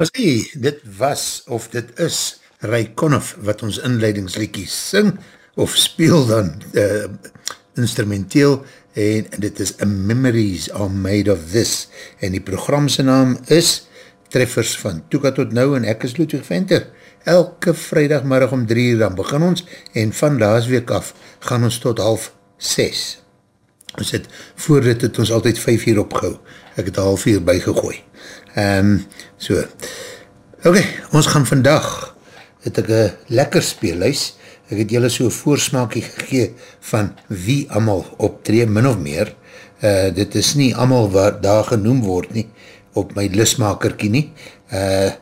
As jy, dit was of dit is Ray Conniff wat ons inleidingsliedjies sing of speel dan uh, instrumenteel en dit is A Memories Are Made of This en die programse naam is Treffers van Toeka tot Nou en ek is Ludwig Venter. Elke vrijdagmiddag om drie uur dan begin ons en van laas week af gaan ons tot half ses. Ons het, voor dit het ons altyd vijf uur opgehou. Ek het half uur bygegooi. Um, so, ok, ons gaan vandag, het ek een lekker speelhuis, ek het julle so voorsmaakie gegee van wie allemaal optree, min of meer, uh, dit is nie allemaal wat daar genoem word nie, op my listmakerkie nie, uh,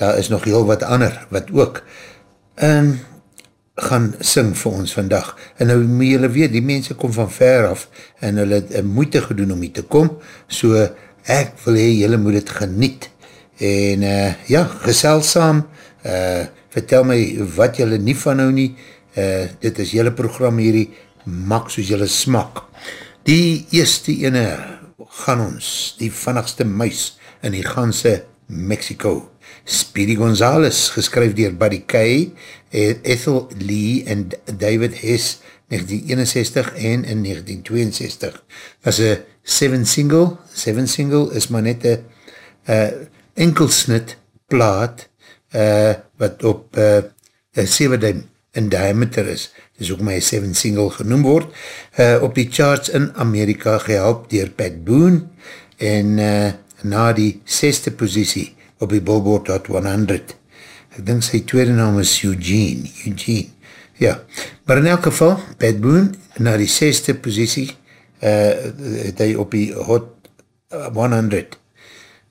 daar is nog heel wat ander, wat ook, um, gaan sing vir ons vandag. En nou moet julle weet, die mense kom van ver af, en hulle het moeite gedoen om hier te kom, so ek wil hee, julle moet het geniet. En uh, ja, geselsam, uh, vertel my wat julle nie van nou nie, uh, dit is julle program hierdie, mak soos julle smak. Die eerste ene gaan ons, die vannigste muis in die ganse Mexico. Speedy Gonzales, geskryf dier Buddy Kay, Ethel Lee en David Hess, 1961 en in 1962. Was een seven single, seven single is maar net een uh, enkelsnit plaat, uh, wat op uh, 7 duim in diameter is, dis ook my 7 single genoem word, uh, op die charts in Amerika gehelp dier Pat Boone, en uh, na die 6ste posiesie op die Billboard Hot 100. Ek dink sy tweede naam is Eugene, Eugene, ja. Maar in elk geval, Pat Boone, na die 6ste posiesie, het hy op die Hot 100,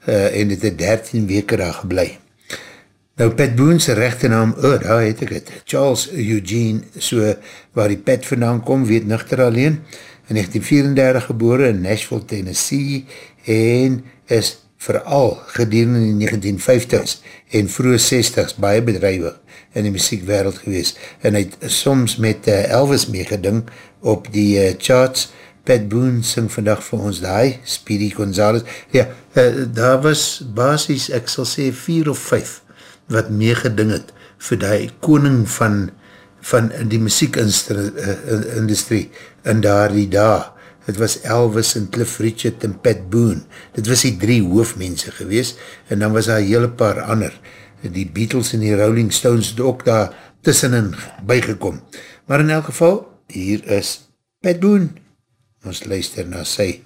uh, en het het 13 weke daar geblei. Nou, Pat Boone sy rechte naam, oh, daar het ek het, Charles Eugene, so waar die Pat vandaan kom, weet nuchter alleen, in 1934 gebore in Nashville, Tennessee, en is vooral gedurende in die 1950s en vroege 60s baie bedrijwig in die muziekwereld gewees, en hy het soms met uh, Elvis meegeding op die uh, charts, Pat Boone sing vandag vir ons die, Speedy Gonzales, ja, uh, daar was basis, ek sal sê, vier of vijf wat meegeding het vir die koning van, van die muziekindustrie in daar die daar. Het was Elvis en Cliff Richard en Pat Boone. Dit was die drie hoofmense gewees en dan was daar hele paar ander. Die Beatles en die Rolling Stones het ook daar tussenin bygekom. Maar in elk geval, hier is Pat Boone. Ons luister na sy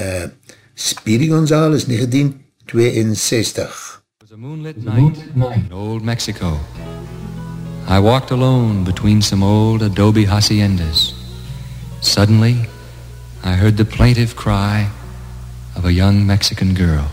uh, Speedy Gonzales 1962 a moonlit night in old Mexico. I walked alone between some old adobe haciendas. Suddenly, I heard the plaintive cry of a young Mexican girl.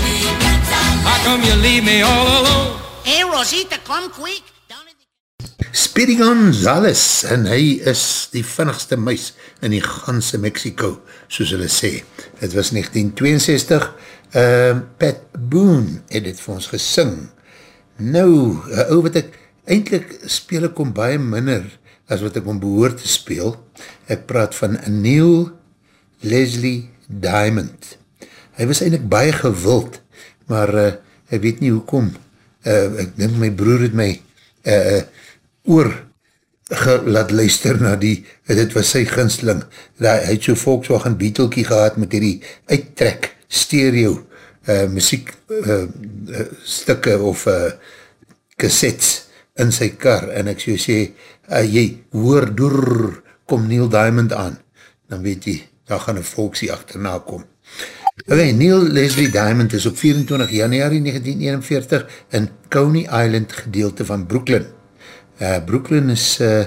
Come you leave me all alone? Hey, Rosita, come quick. Down in the... Speedy Gonzales, en hy is die vinnigste muis in die ganse Mexico, soos hulle sê. Het was 1962, uh, Pat Boone het het vir ons gesing. Nou, uh, ou wat ek, eindelijk speel ek om baie minder as wat ek om behoor te speel. Ek praat van Neil Leslie Diamond. Hy was eindelijk baie gewild, maar uh, ek weet nie hoekom. Uh, ek denk my broer het my uh, oor laat luister na die, dit was sy ginsling. Hy het so Volkswagen Beetlekie gehad met die uittrek, stereo, uh, muziek uh, stikke of uh, cassettes in sy kar en ek so sê, uh, jy hoor door, kom Neil Diamond aan, dan weet jy, daar gaan een volksie achterna kom. Okay, Neil Leslie Diamond is op 24 januari 1941 in Coney Island gedeelte van Brooklyn. Uh, Brooklyn is uh,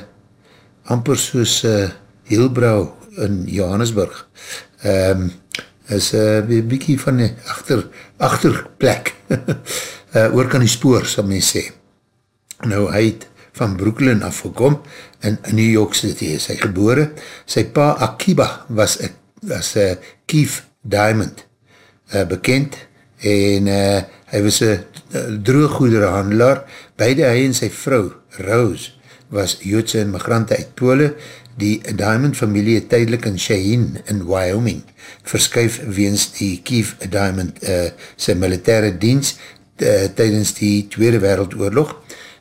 amper soos uh, Hilbrau in Johannesburg. Um, is een uh, bykie van die achter, achterplek. uh, oor kan die spoor, sal men sê. Nou, hy het van Brooklyn afgekom in, in New York City is hy gebore. Sy pa Akiba was een Keith Diamond uh, bekend en uh, hy was een drooggoederhandelaar. Beide hy en sy vrou Rose was Joodse immigrante uit Pole. Die Diamond familie tydelik in Cheyenne in Wyoming verskuif weens die Keith Diamond uh, sy militaire dienst uh, tydens die Tweede Wereldoorlog.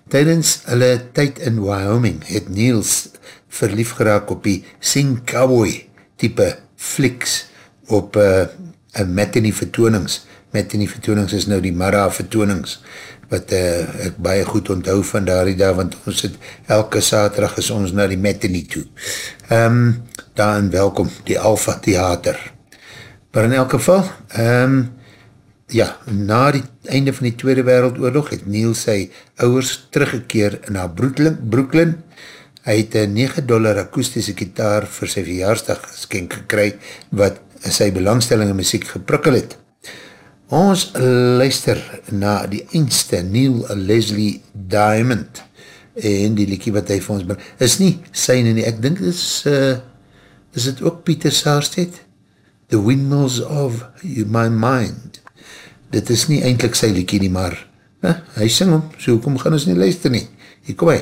Tydens hulle tyd in Wyoming het Niels verlief geraak op die Sing Cowboy type fliks op uh, matinee vertoonings. Matinee vertoonings is nou die Mara vertoonings wat uh, ek baie goed onthou van daar die dag, want ons het elke saterdag is ons na die matinee toe. Um, daarin welkom, die Alpha Theater. Maar in elk geval, um, ja, na die einde van die Tweede Wereldoorlog het Neil sy ouwers teruggekeer na Brooklyn, Brooklyn. Hy het een 9 dollar akoestische gitaar vir sy verjaarsdag geskenk gekry, wat sy belangstelling in muziek geprikkel het. Ons luister na die eindste Neil Leslie Diamond en die liekie wat hy vir ons bring. Is nie syne nie, ek dink is, uh, is het ook Pieter Saarstedt? The Windmills of My Mind dit is nie eindelijk sy liekie nie, maar eh, hy sing hom, so kom gaan ons nie luister nie. Hier kom hy.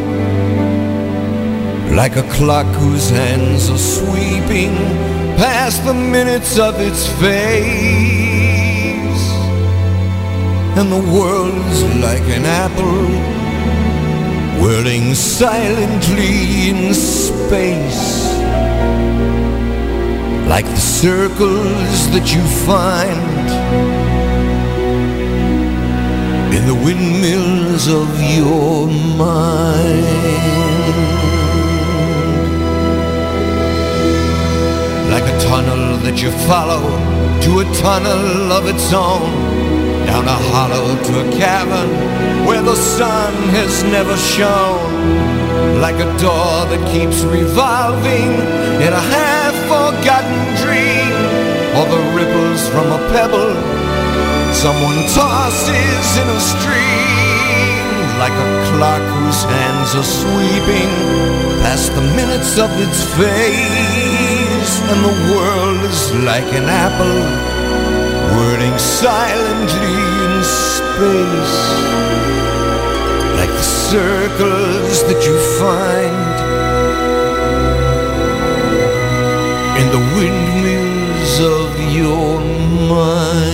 like a clock whose hands are sweeping past the minutes of its face. And the world's like an apple whirling silently in space. Like the circles that you find in the windmills of your mind tunnel that you follow to a tunnel of its own. Down a hollow to a cavern where the sun has never shone. Like a door that keeps revolving in a half-forgotten dream. Or the ripples from a pebble someone tosses in a stream. Like a clock whose hands are sweeping past the minutes of its face and the world is like an apple whirling silently in space. Like the circles that you find in the windmills of your mind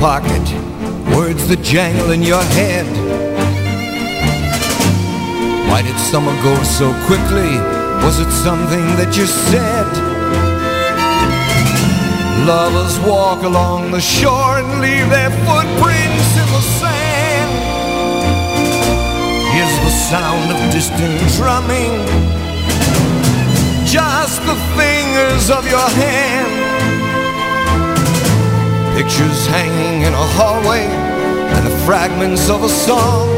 pocket, words that jangle in your head. Why did summer go so quickly? Was it something that you said? Lovers walk along the shore and leave their footprints in the sand. Here's the sound of distant drumming, just the fingers of your hand. Pictures hanging in a hallway and the fragments of a song.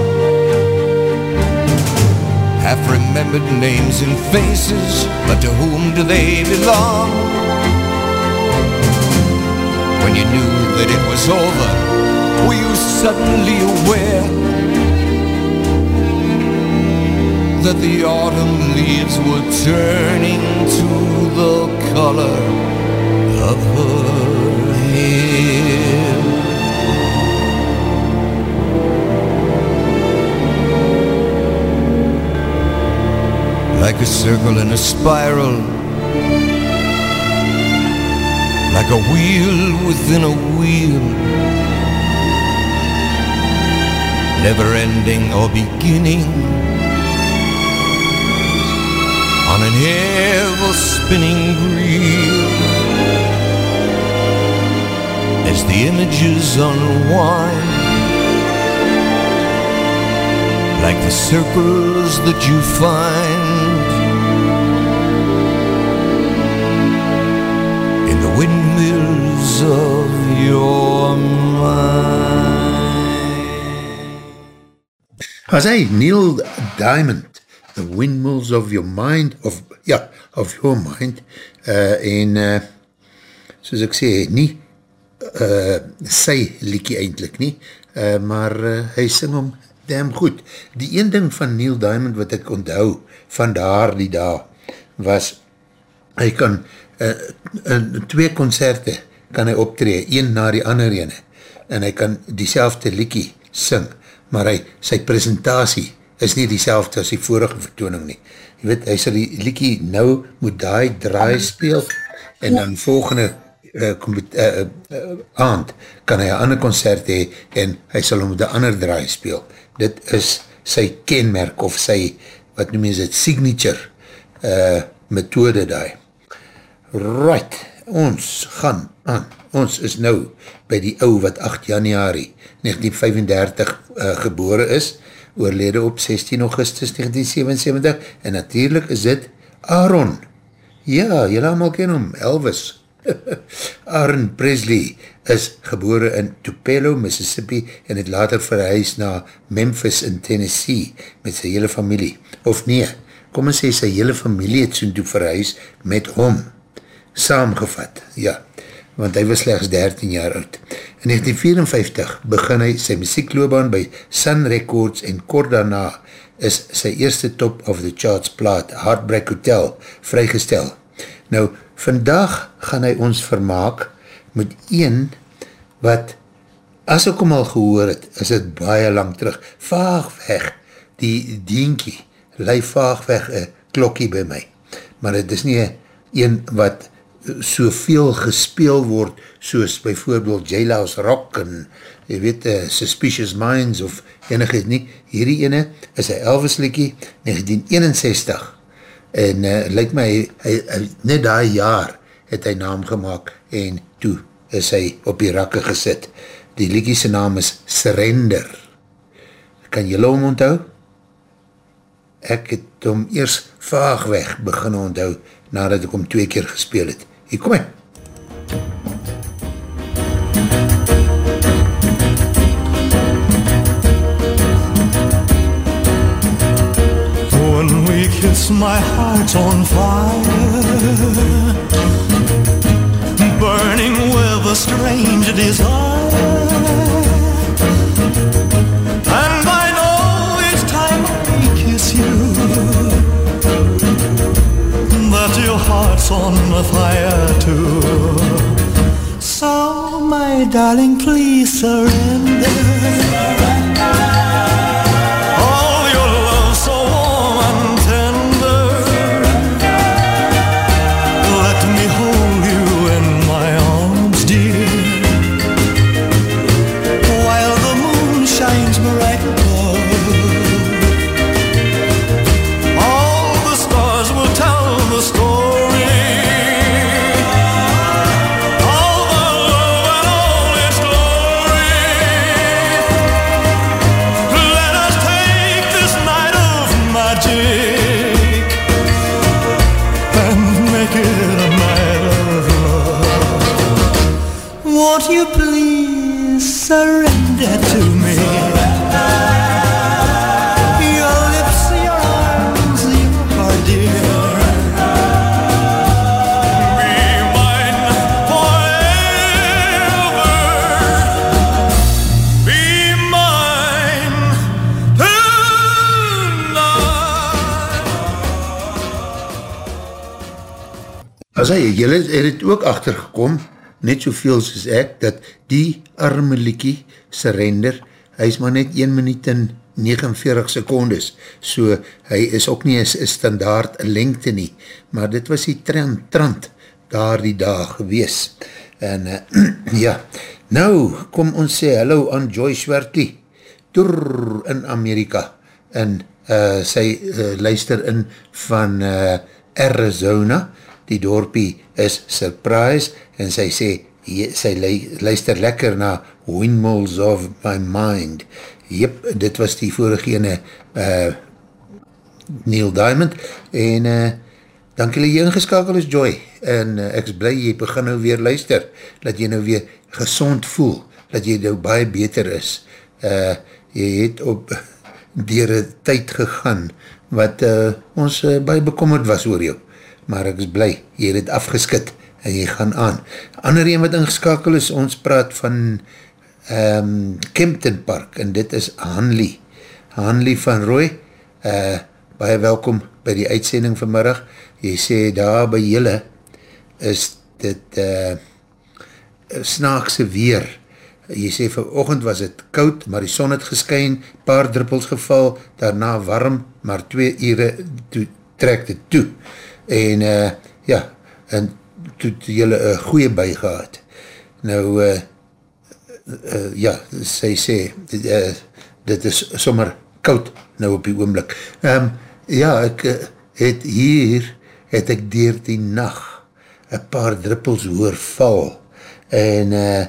Half remembered names and faces, but to whom do they belong? When you knew that it was over, were you suddenly aware that the autumn leaves were turning to the color of her Like a circle in a spiral. Like a wheel within a wheel. Never ending or beginning. On an ever spinning reel As the images unwind like the circles that you find in the windmills of your mind. As hy, Neil Diamond, The Windmills of Your Mind, of, ja, of Your Mind, uh, en, uh, soos ek sê, nie uh, sy liekie eindelijk nie, uh, maar uh, hy sing om damn goed. Die een ding van Neil Diamond wat ek onthou van daar die dag was, hy kan uh, in twee concerte kan hy optree, een na die ander ene, en hy kan diezelfde liekie sing, maar hy, sy presentatie is nie diezelfde as die vorige vertooning nie. Jy weet, hy sal die liekie nou moet die draai speel, en dan volgende uh, uh, uh, aand kan hy een ander concert hee, en hy sal om die ander draai speel dit is sy kenmerk of sy, wat noem is het, signature uh, methode daai. Right, ons gaan aan, ons is nou by die ou wat 8 januari 1935 uh, gebore is, oorlede op 16 augustus 1977, en natuurlijk is dit Aaron. Ja, jylle allemaal ken hom, Elvis. Aaron Presley is gebore in Tupelo, Mississippi en het later verhuis na Memphis in Tennessee met sy hele familie. Of nee, kom ons sê sy hele familie het soen toe verhuis met hom. Saamgevat, ja, want hy was slechts 13 jaar oud. In 1954 begin hy sy muziekloobaan by Sun Records en kort daarna is sy eerste top of the charts plaat, Heartbreak Hotel, vrygestel. Nou, vandag gaan hy ons vermaak met een wat, as ek hom al gehoor het, is het baie lang terug, vaag weg, die dienkie, lei vaag weg een klokkie by my, maar het is nie een wat soveel gespeel word, soos bijvoorbeeld J-Laws Rock en jy weet, uh, Suspicious Minds of enig het nie, hierdie ene is een Elvis Likkie, 1961 en uh, lyk my, hy, hy, net daai jaar het hy naam gemaakt en toe is hy op die rakke gesit. Die liekiese naam is Surrender. Kan jy hom onthou? Ek het hom eers vaag weg begin onthou nadat ek hom twee keer gespeel het. Hier kom hy. Kiss my heart on fire burning with a strange desire. And I know each time I kiss you that your heart's on fire too. So, my darling, please surrender. As hy, jylle het het ook achtergekom, net soveel soos ek, dat die arme liekie surrender, hy is maar net 1 minuut en 49 secondes, so hy is ook nie een standaard lengte nie, maar dit was die trant, trant daar die dag gewees. En uh, ja, nou kom ons sê hallo aan Joyce Wertley, toer in Amerika, en uh, sy uh, luister in van uh, Arizona, die dorpie is surprise, en sy sê, jy, sy luister lekker na Windmills of My Mind. Jep, dit was die vorige ene uh, Neil Diamond, en uh, dank julle jy ingeskakel is Joy, en uh, ek is blij jy begin nou weer luister, dat jy nou weer gezond voel, dat jy nou baie beter is. Uh, jy het op dier tyd gegaan, wat uh, ons uh, baie bekommerd was oor jou, maar ek is blij, jy het afgeskit, en jy gaan aan. Ander een wat ingeskakel is, ons praat van um, Kempton Park, en dit is Hanley. Hanley van Roy, uh, baie welkom by die uitsending vanmiddag. Jy sê daar by julle is dit uh, snaakse weer. Jy sê vanochtend was het koud, maar die son het geskyn, paar druppels geval, daarna warm, maar twee ure toe, trek dit toe. En uh, ja, en toe het jylle een goeie by gehad. Nou, uh, uh, ja, sy sê, dit, uh, dit is sommer koud nou op die oomblik. Um, ja, ek uh, het hier, het ek dier die nacht een paar druppels hoor val en uh,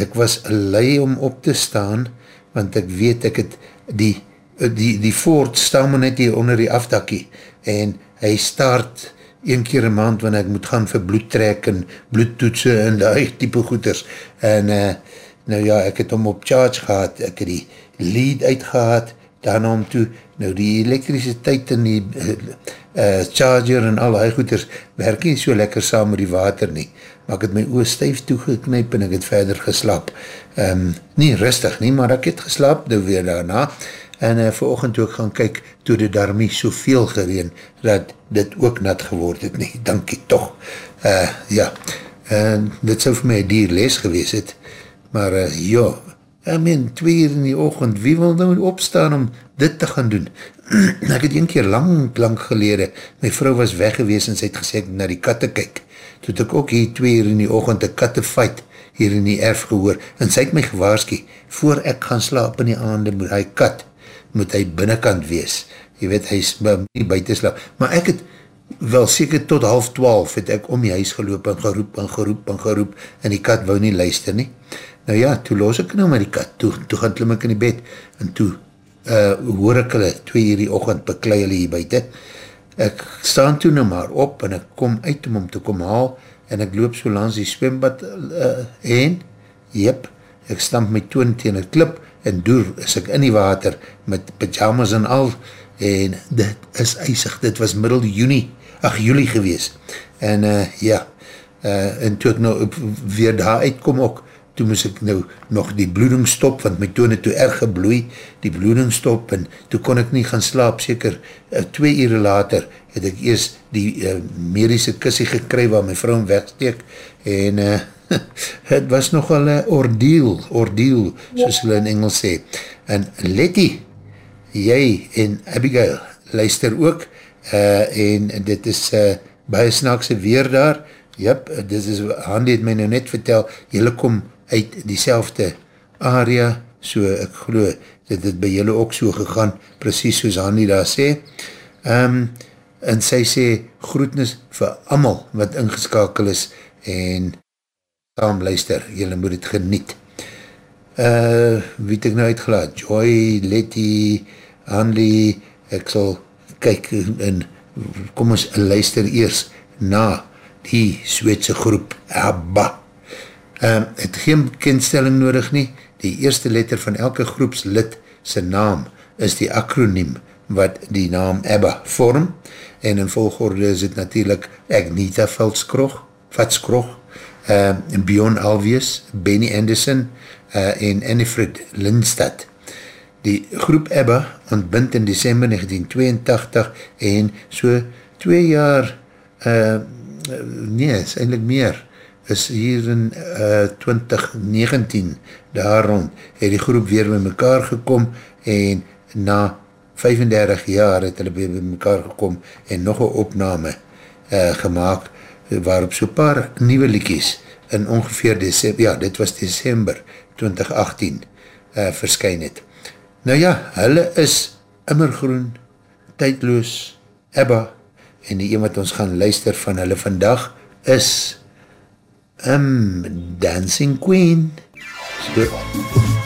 ek was lei om op te staan, want ek weet ek het die, die, die voort staan my net hier onder die afdakkie en hy staart een keer een maand wanneer ek moet gaan vir bloedtrek en bloedtoetsen en die type goeders. En uh, nou ja, ek het hom op charge gehad, ek het die lead uitgehad, daarna om toe, nou die elektriciteit en die uh, charger en al die goeders werk nie so lekker saam met die water nie, maar ek het my oor stijf toegeknyp en ek het verder geslaap. Um, nie rustig nie, maar ek het geslaap nou weer daarna en uh, verochtend ook gaan kyk toe dit daarmee soveel gereen dat dit ook nat geword het nie, dankie toch uh, ja, en dit sou vir my dier les gewees het. Maar uh, ja. I mean, twee uur in die ochend, wie wil nou opstaan om dit te gaan doen? ek het een keer lang, lang gelede, my vrou was weg gewees en sy het gesê, na die katte kyk. Toe ek ook hier twee uur in die ochend een katte fight hier in die erf gehoor, en sy het my gewaarski, voor ek gaan slaap in die aande, moet hy kat, moet hy binnenkant wees. Jy weet, hy is nie buiten slaap. Maar ek het, wel seker tot half twaalf, het ek om die huis geloop en geroep en geroep en geroep, en die kat wou nie luister nie. Nou ja, toe los ek nou met die kat, toe, toe gaan klim ek in die bed, en toe uh, hoor ek hulle, twee uur die ochend, beklei hulle hier buiten. Ek staan toe nou maar op, en ek kom uit om om te kom haal, en ek loop so langs die swembad uh, heen, jep, ek stamp my toon tegen het klip, en door is ek in die water, met pyjamas en al, en dit is eisig, dit was middel juni, ach juli gewees, en uh, ja, uh, en toe ek nou weer daar uitkom ook, toe moes ek nou nog die bloeding stop, want my toon het toe erg gebloei, die bloeding stop, en toe kon ek nie gaan slaap, seker uh, twee uur later, het ek eers die uh, medische kussie gekry, waar my vrou wegsteek, en uh, het was nogal een ordeal, ordeal, soos hulle in Engels sê, en Letty, jy en Abigail, luister ook, uh, en dit is uh, baie snaakse weer daar, jyp, dit is, Handy het my nou net vertel, jylle kom uit diezelfde area, so ek geloof, dit het by julle ook so gegaan, precies soos Hanny daar sê, um, en sy sê, groetnis vir amal wat ingeskakel is, en saam luister, jylle moet het geniet. Uh, wie het ek nou uitgelaat? Joy, Letty, Hanley, ek sal kyk en kom ons luister eers na die Sweedse groep ABBA. Um, het geen kenstelling nodig nie, die eerste letter van elke groepslid sy naam is die akroniem wat die naam ABBA vorm en in volgorde is het natuurlijk Agnita Veldskrog, Vatskrog, uh, Bjorn Alwees, Benny Anderson uh, en Annifred Lindstad. Die groep ABBA ontbind in december 1982 en so twee jaar, uh, nee, is eindelijk meer, is hier in uh, 2019 daar rond, het die groep weer by mekaar gekom en na 35 jaar het hulle by mekaar gekom en nog een opname uh, gemaakt waarop so paar nieuwe liekies in ongeveer december, ja, dit was december 2018 uh, eh, verskyn het. Nou ja, hulle is immergroen, tydloos, Ebba, en die een wat ons gaan luister van hulle vandag is um, Dancing Queen. So,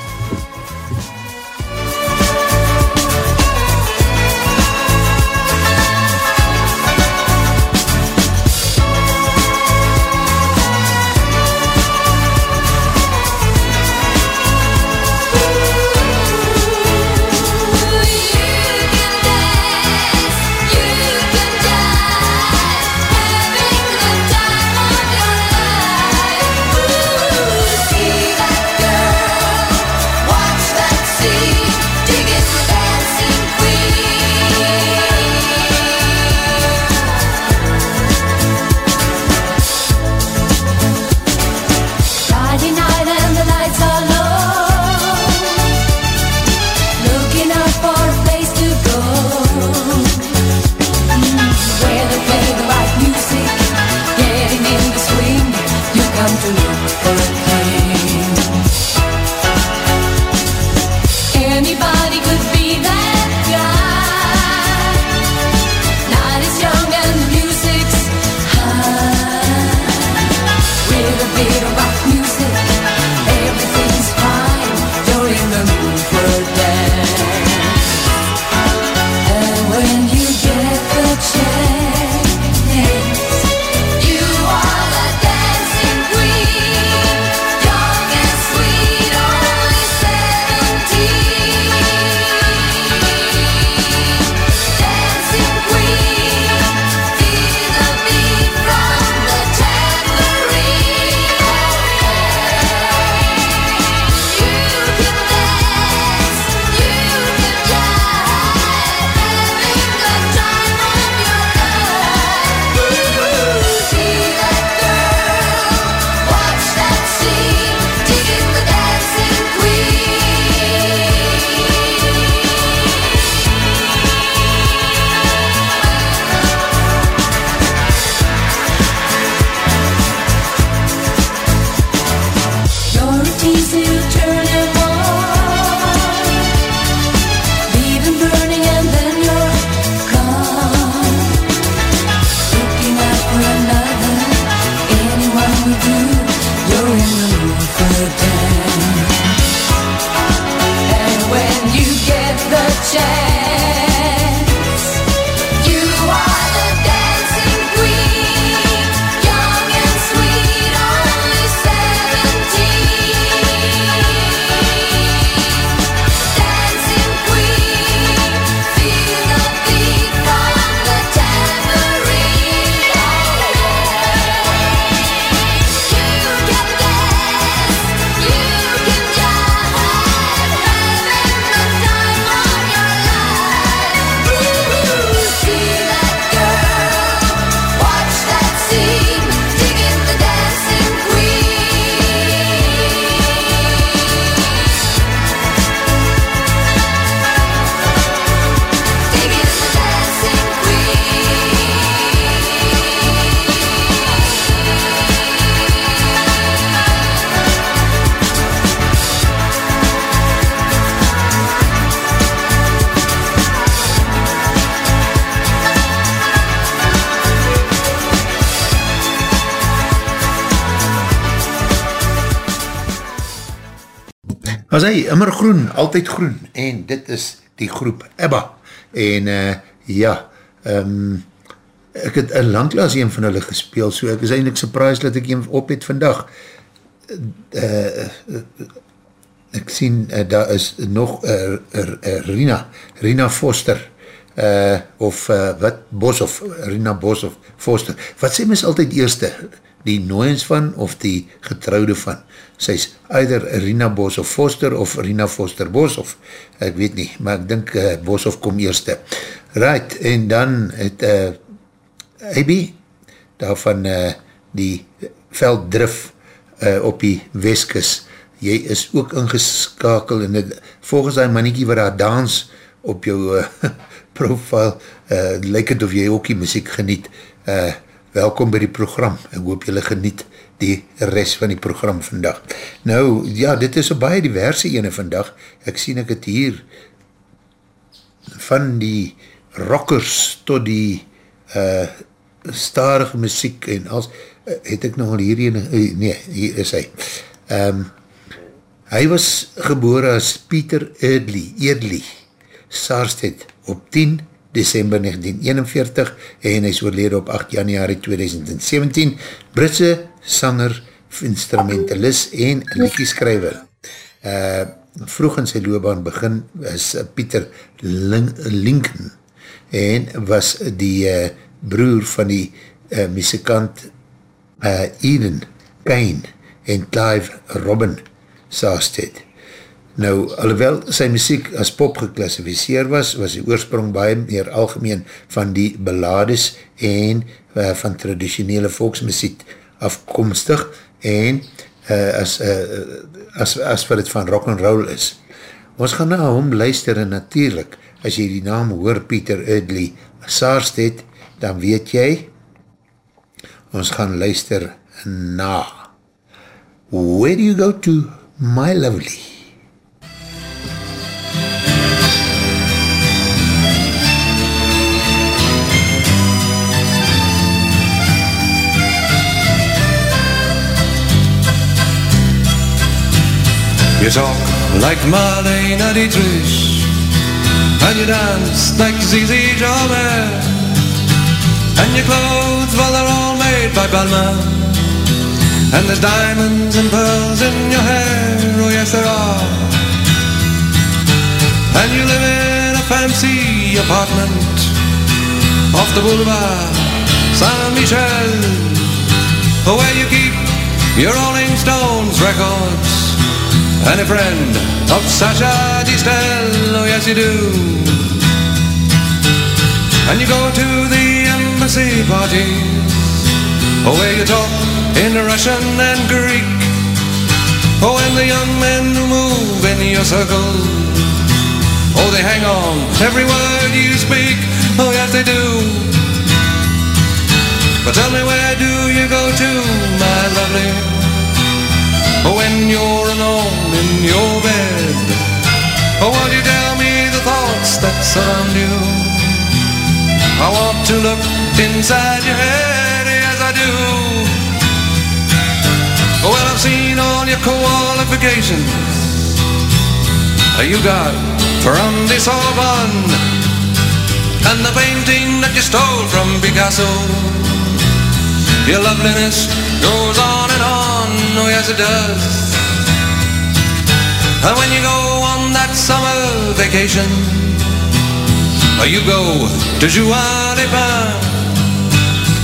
was hy immer groen, altyd groen en dit is die groep Ebba en uh, ja um, ek het een langklaas een van hulle gespeel, so ek is eindelijk surprised dat ek een op het vandag. Uh, ek sien uh, daar is nog uh, uh, uh, Rina Rina Foster uh, of uh, wat? Boshoff, Rina Boshoff Foster, wat sê mys altyd eerste? Die nooiens van, of die getrouwde van, sy is either Rina Boshoff Foster, of Rina Foster Boshoff, ek weet nie, maar ek dink uh, Boshoff kom eerste, right, en dan het, uh, Abby, daarvan uh, die velddrif uh, op die Weskus, jy is ook ingeskakel en het, volgens die maniekie wat daar dans op jou uh, profile, uh, lyk het of jy ook die muziek geniet, uh, welkom by die program, ek hoop jylle geniet die rest van die program vandag. Nou, ja, dit is op baie diverse ene vandag, ek sien ek het hier van die rockers tot die uh, starige muziek en als, uh, het ek nog al hierin, uh, nee, hier is hy. Um, hy was gebore as Pieter Erdley, Erdley, Saarstedt, op 10 december 1941 en hy is oorlede op 8 januari 2017, Britse sanger, instrumentalist en liekieskrijver. Uh, vroeg in sy loopbaan begin is Pieter Lin Lincoln en was die uh, broer van die uh, muzikant uh, Eden Kane en Clive Robin Saasted. Nou, alhoewel sy muziek as pop geklassificeer was, was die oorsprong baie meer algemeen van die belades en uh, van traditionele volksmuziek afkomstig en uh, as, uh, as, as wat het van rock and roll is. Ons gaan na hom luister en natuurlijk, as jy die naam hoor Pieter Udley Saarstedt, dan weet jy, ons gaan luister na Where do you go to, my lovely? You talk like Marlene Dietrich And you dance like Zizi Jarman And your clothes, well they're all made by Balmain. And there's diamonds and pearls in your hair Oh yes there are. And you live in a fancy apartment Off the boulevard Saint-Michel Where you keep your Rolling Stones records and a friend of Sasha Distel, oh yes you do. And you go to the embassy parties, oh where you talk in Russian and Greek. Oh, and the young men who move in your circle, oh they hang on every word you speak, oh yes they do. But tell me where do you go to, my lovely? Oh, when you're alone in your bed. Oh, won't you tell me the thoughts that surround you? I want to look inside your head, yes I do. Oh, well, I've seen all your qualifications. You got from the Sorbonne And the painting that you stole from Picasso. Your loveliness goes on and on, oh yes it does. And when you go on that summer vacation, or you go to Juan-les-Pins,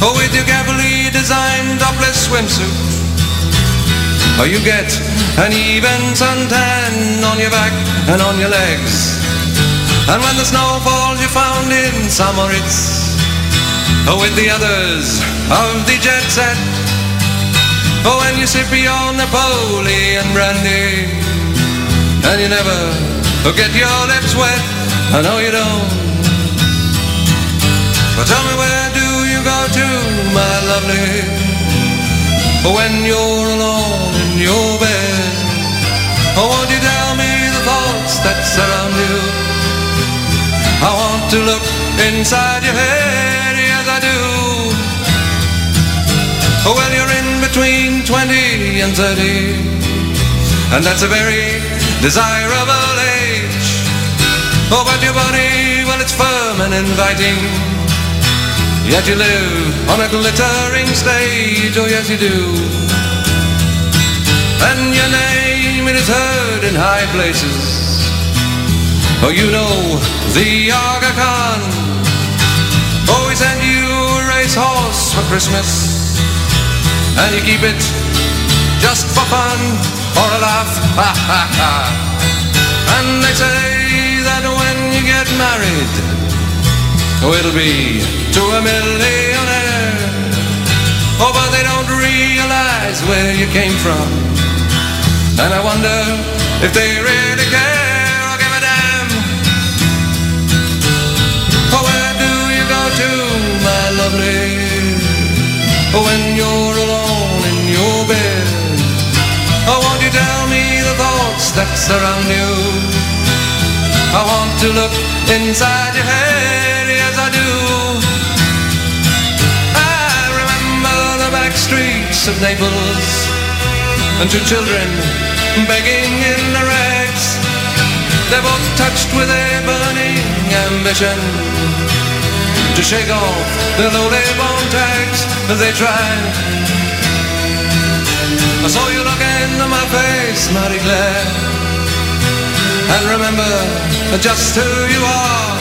or with your carefully designed topless swimsuit, or you get an even suntan on your back and on your legs. And when the snow falls, you're found in Samoritz, or with the others of the jet set. Oh, when you sip your Napoleon brandy. And you never get your lips wet. I know you don't. But tell me where do you go to, my lovely? When you're alone in your bed. Oh, won't you tell me the thoughts that surround you? I want to look inside your head, yes I do Oh, well, you're in between 20 and 30 And that's a very desirable age. Oh, but your body, well, it's firm and inviting. Yet you live on a glittering stage. Oh, yes, you do. And your name it is heard in high places. Oh, you know the Aga Khan. Oh, he you a racehorse for Christmas, and you keep it just for fun, for a laugh. Ha ha ha. And they say that when you get married, it'll be to a millionaire. Oh, but they don't realize where you came from. And I wonder if they really care or give a damn. Oh, where do you go to, my lovely? When you're alone your bed. Oh, won't you tell me the thoughts that surround you? I want to look inside your head, yes I do. I remember the back streets of Naples and two children begging in the rags. They're both touched with a burning ambition to shake off the lowly bone tags as they try. I saw you look into my face, Marie Claire, and remember just who you are.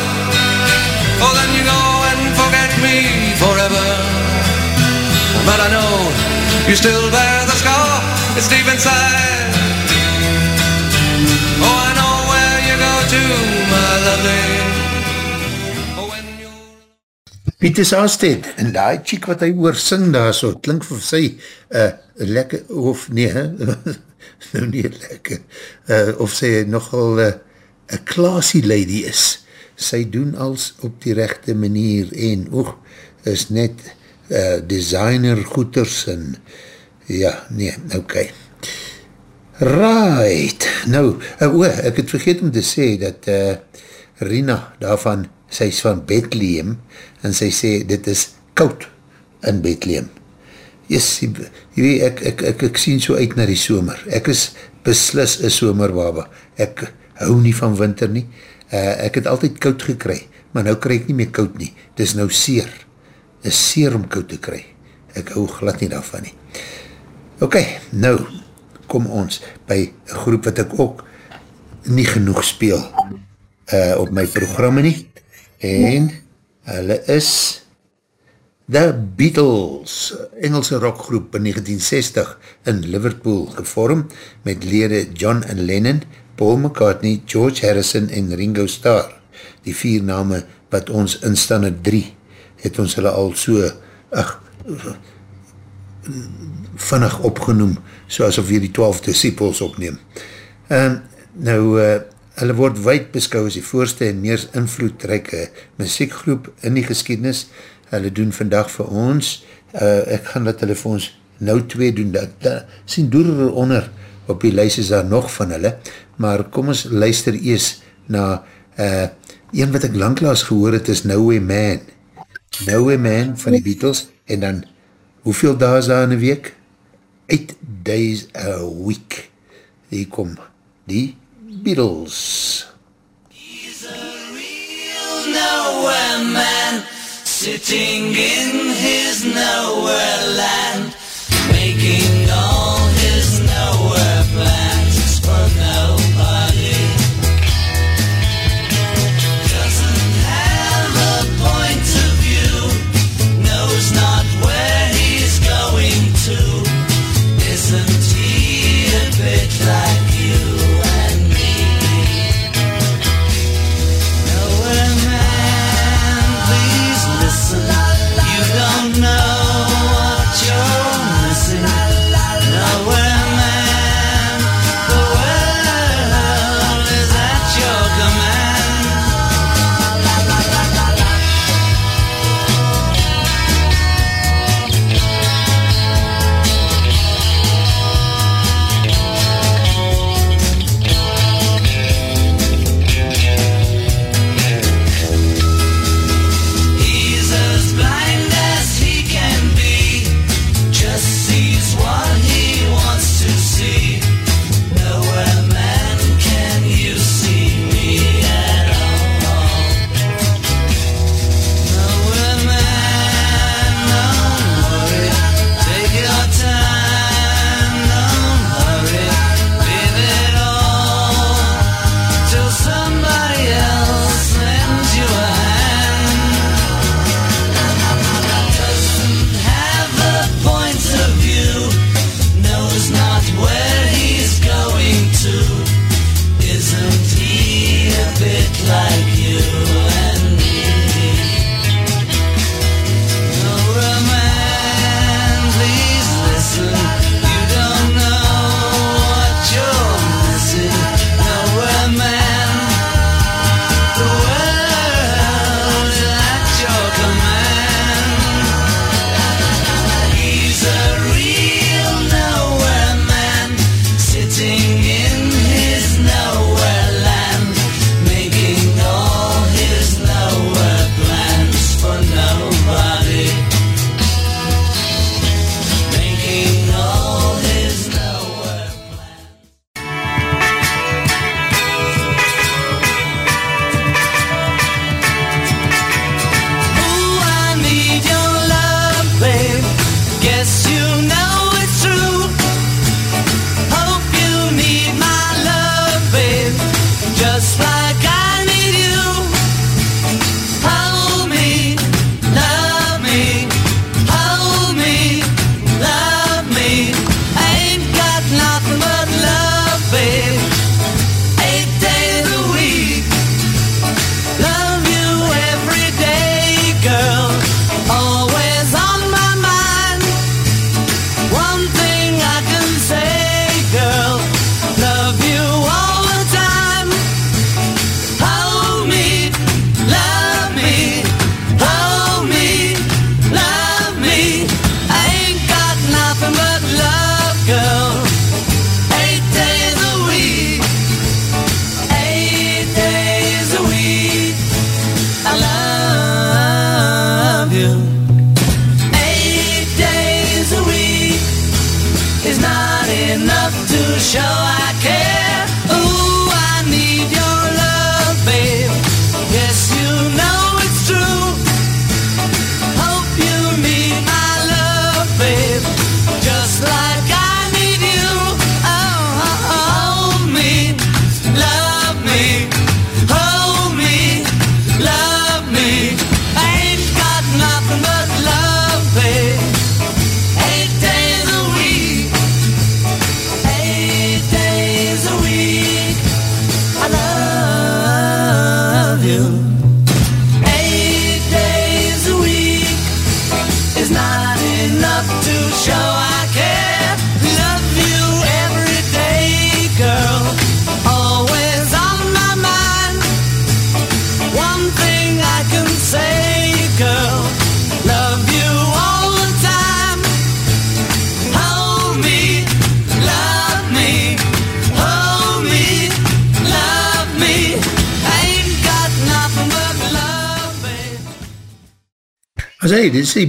Oh, then you go and forget me forever. But I know you still bear the scar, it's deep inside. Oh, I know where you go to, my lovely. Oh. Pieter Saasted, en die chick wat hy oor sing daar so, klink vir sy uh, lekker, of nee, nou nie lekker, uh, of sy nogal een uh, classy lady is. Sy doen als op die rechte manier en oog, is net uh, designer goeders en ja, nee, ok. Right, nou, uh, o, ek het vergeet om te sê dat uh, Rina daarvan, sy is van Bethlehem en sy sê dit is koud in Bethlehem. Yes, jy, weet, ek, ek, ek, ek sien so uit na die somer. Ek is beslis een somerbaba. Ek hou nie van winter nie. Uh, ek het altyd koud gekry, maar nou kry ek nie meer koud nie. Dit is nou seer. Dit is seer om koud te kry. Ek hou glad nie daarvan nie. Ok, nou kom ons by een groep wat ek ook nie genoeg speel uh, op my programme nie. En hulle is The Beatles, Engelse rockgroep in 1960 in Liverpool gevorm met lede John en Lennon, Paul McCartney, George Harrison en Ringo Starr. Die vier name wat ons instaan het drie, het ons hulle al so ach, vinnig opgenoem, soos of hier die twaalf disciples opneem. En nou, uh, hulle word wijd beskou as die voorste en meers invloedrijke muziekgroep in die geschiedenis. Hulle doen vandag vir ons, uh, ek gaan dat hulle vir ons nou twee doen, dat, dat sien door onder op die lijst is daar nog van hulle, maar kom ons luister eers na uh, een wat ek langklaas gehoor het is No Way Man. No Way Man van die Beatles en dan hoeveel daar is daar in die week? 8 days a week. Hier kom die Beatles. He's a real nowhere man, sitting in his nowhere land,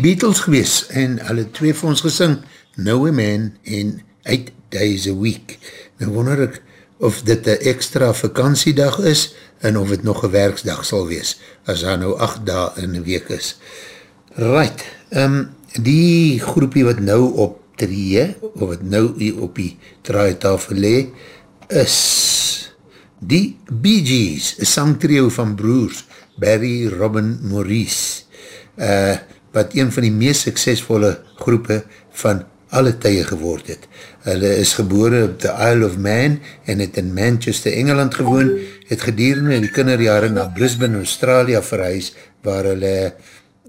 Beatles gewees en hulle twee vir ons gesing, Know a Man en Eight Days a Week. Nou wonder ek of dit een extra vakantiedag is en of het nog een werksdag sal wees, as daar nou acht dae in een week is. Right, um, die groepie wat nou optree, of wat nou op die draaitafel le, is die Bee Gees, een sangtrio van broers, Barry, Robin, Maurice, uh, wat een van die meest suksesvolle groepe van alle tye geword het. Hulle is gebore op the Isle of Man en het in Manchester, Engeland gewoon, het gedurende die kinderjare na Brisbane, Australia verhuis, waar hulle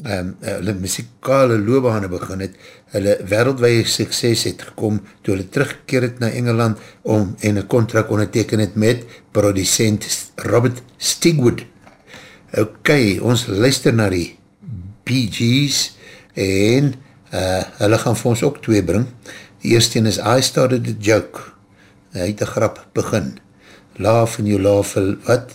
um, hulle muzikale loopbane begin het, hulle wereldwee sukses het gekom, toe hulle teruggekeer het na Engeland, om en een contract onderteken het met producent Robert Stigwood. Ok, ons luister na die Bee Gees, en uh, hulle gaan vir ons ook twee bring. Die eerste een is I started a joke. Hy het een grap begin. Laugh and you laugh, what?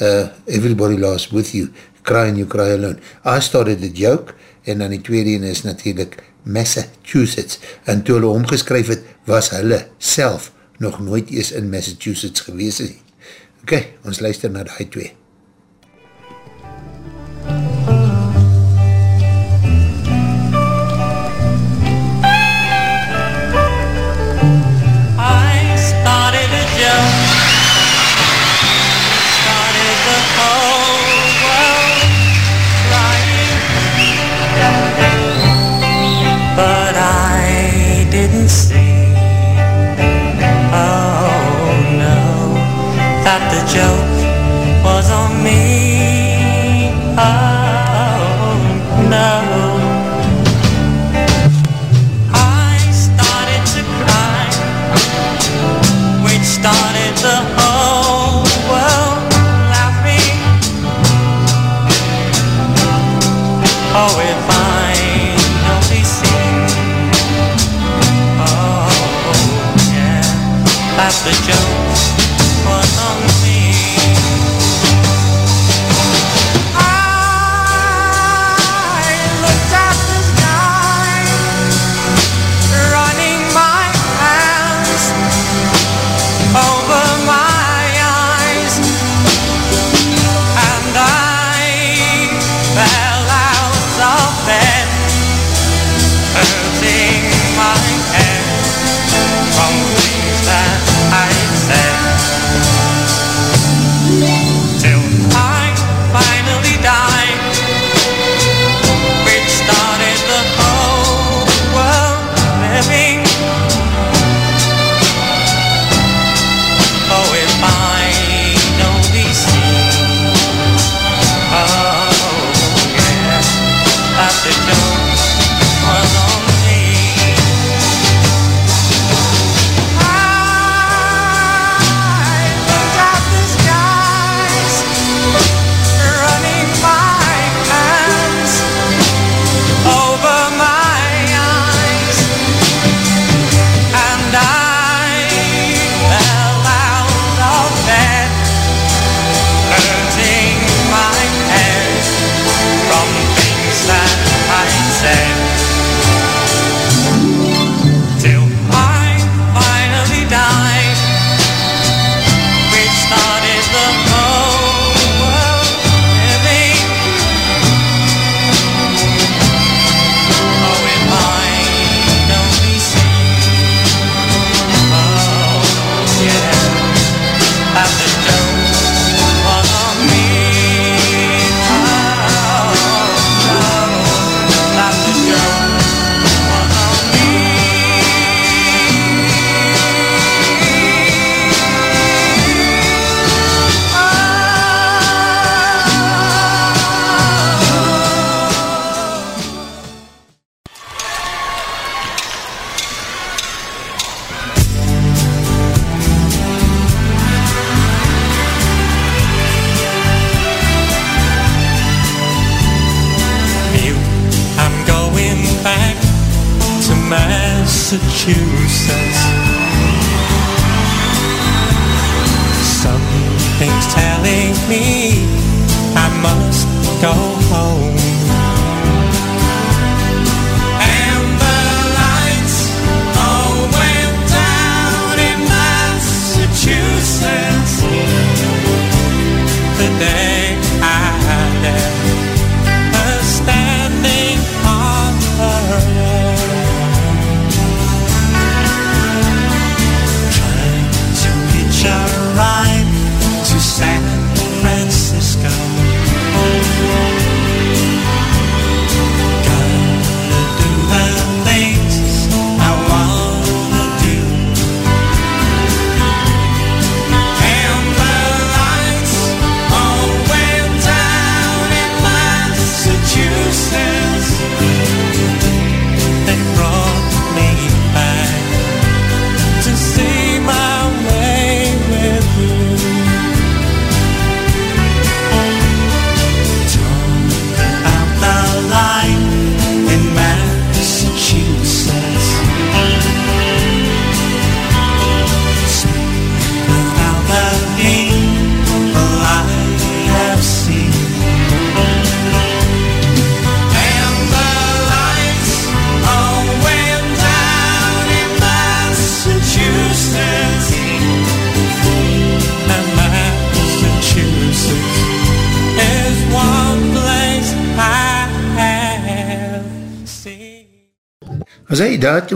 Uh, everybody laughs with you. Cry and you cry alone. I started a joke, en dan die tweede een is natuurlijk Massachusetts. En toe hulle omgeskryf het, was hulle self nog nooit eens in Massachusetts gewees. Ok, ons luister na die twee.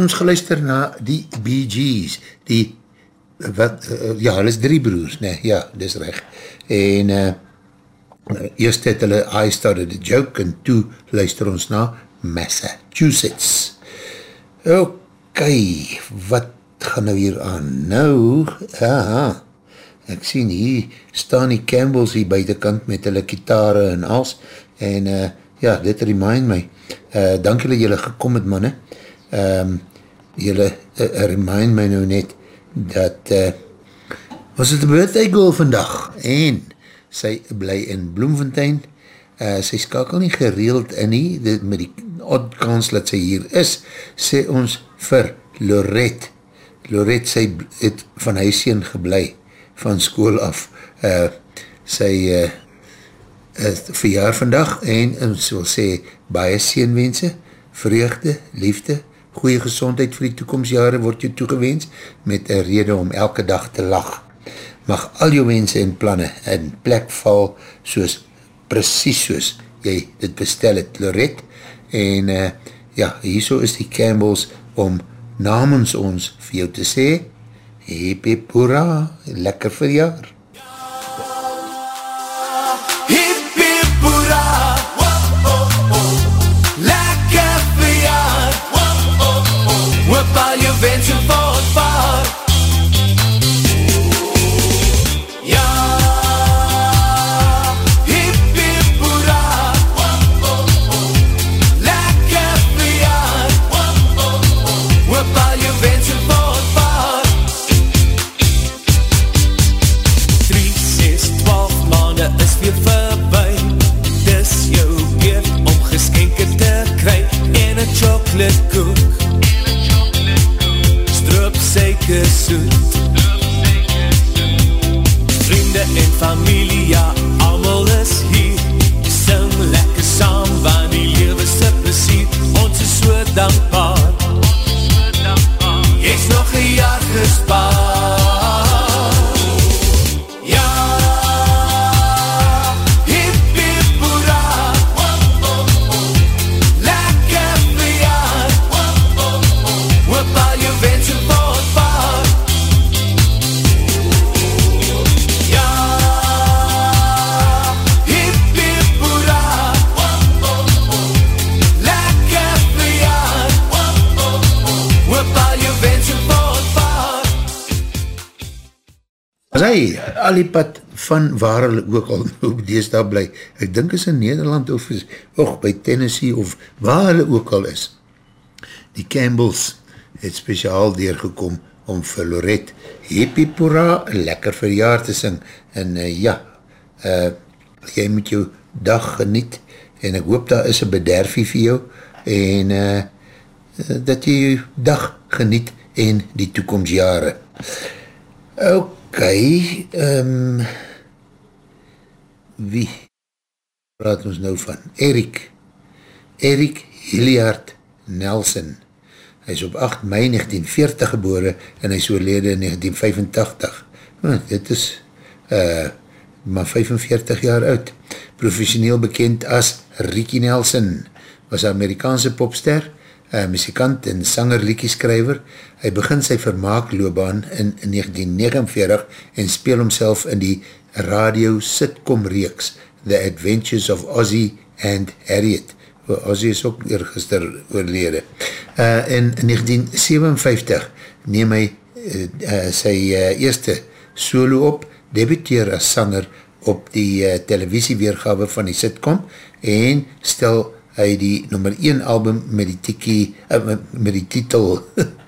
Ons geluister na die Bee Gees, die, wat, uh, ja, hulle is drie broers, nee, ja, dis reg. En, uh, eerst het hulle I Started a Joke, en toe luister ons na Massachusetts. Ok, wat gaan nou hier aan? Nou, aha, ek sien hier staan die Campbells hier buitenkant met hulle kitare en als, en uh, ja, dit remind my, uh, dank julle julle gekom het manne, um, julle uh, remind my nou net, dat uh, was het een birthday girl vandag, en sy bly in Bloemfontein, uh, sy skakel nie gereeld in nie, dit, met die odd kans dat sy hier is, sê ons vir Lorette, Lorette sy het van huisien geblei, van school af, uh, sy uh, verjaar vandag, en ons wil sê, baie seenwense, vreugde, liefde, goeie gezondheid vir die toekomstjare word jou toegewens, met een rede om elke dag te lach. Mag al jou wense en planne in plek val, soos, precies soos jy dit bestel het, Lorette, en uh, ja, hierso is die Campbells om namens ons vir jou te sê, hip hip hoera, lekker verjaar. Die pad van waar hulle ook al op dees daar bly, ek dink is in Nederland of is, och, by Tennessee of waar hulle ook al is, die Campbells het speciaal deurgekom om vir Lorette Hippie Pura lekker verjaar te sing. En uh, ja, uh, jy moet jou dag geniet en ek hoop daar is een bederfie vir jou en uh, dat jy jou dag geniet en die toekomstjare. Ok, um, wie praat ons nou van? Erik, Erik Hilliard Nelson. Hy is op 8 mei 1940 gebore en hy is oorlede in 1985. Oh, dit is uh, maar 45 jaar oud. Professioneel bekend as Ricky Nelson, was Amerikaanse popster, uh, muzikant en sanger liekieskrijver. Hy begin sy vermaakloobaan in 1949 en speel homself in die radio sitcom reeks The Adventures of Ozzy and Harriet. Ozzy is ook eergister oorlede. Uh, in 1957 neem hy uh, uh, sy uh, eerste solo op, debuteer as sanger op die uh, televisieweergawe van die sitcom en stel hy die nummer 1 album met die, tiki, uh, met die titel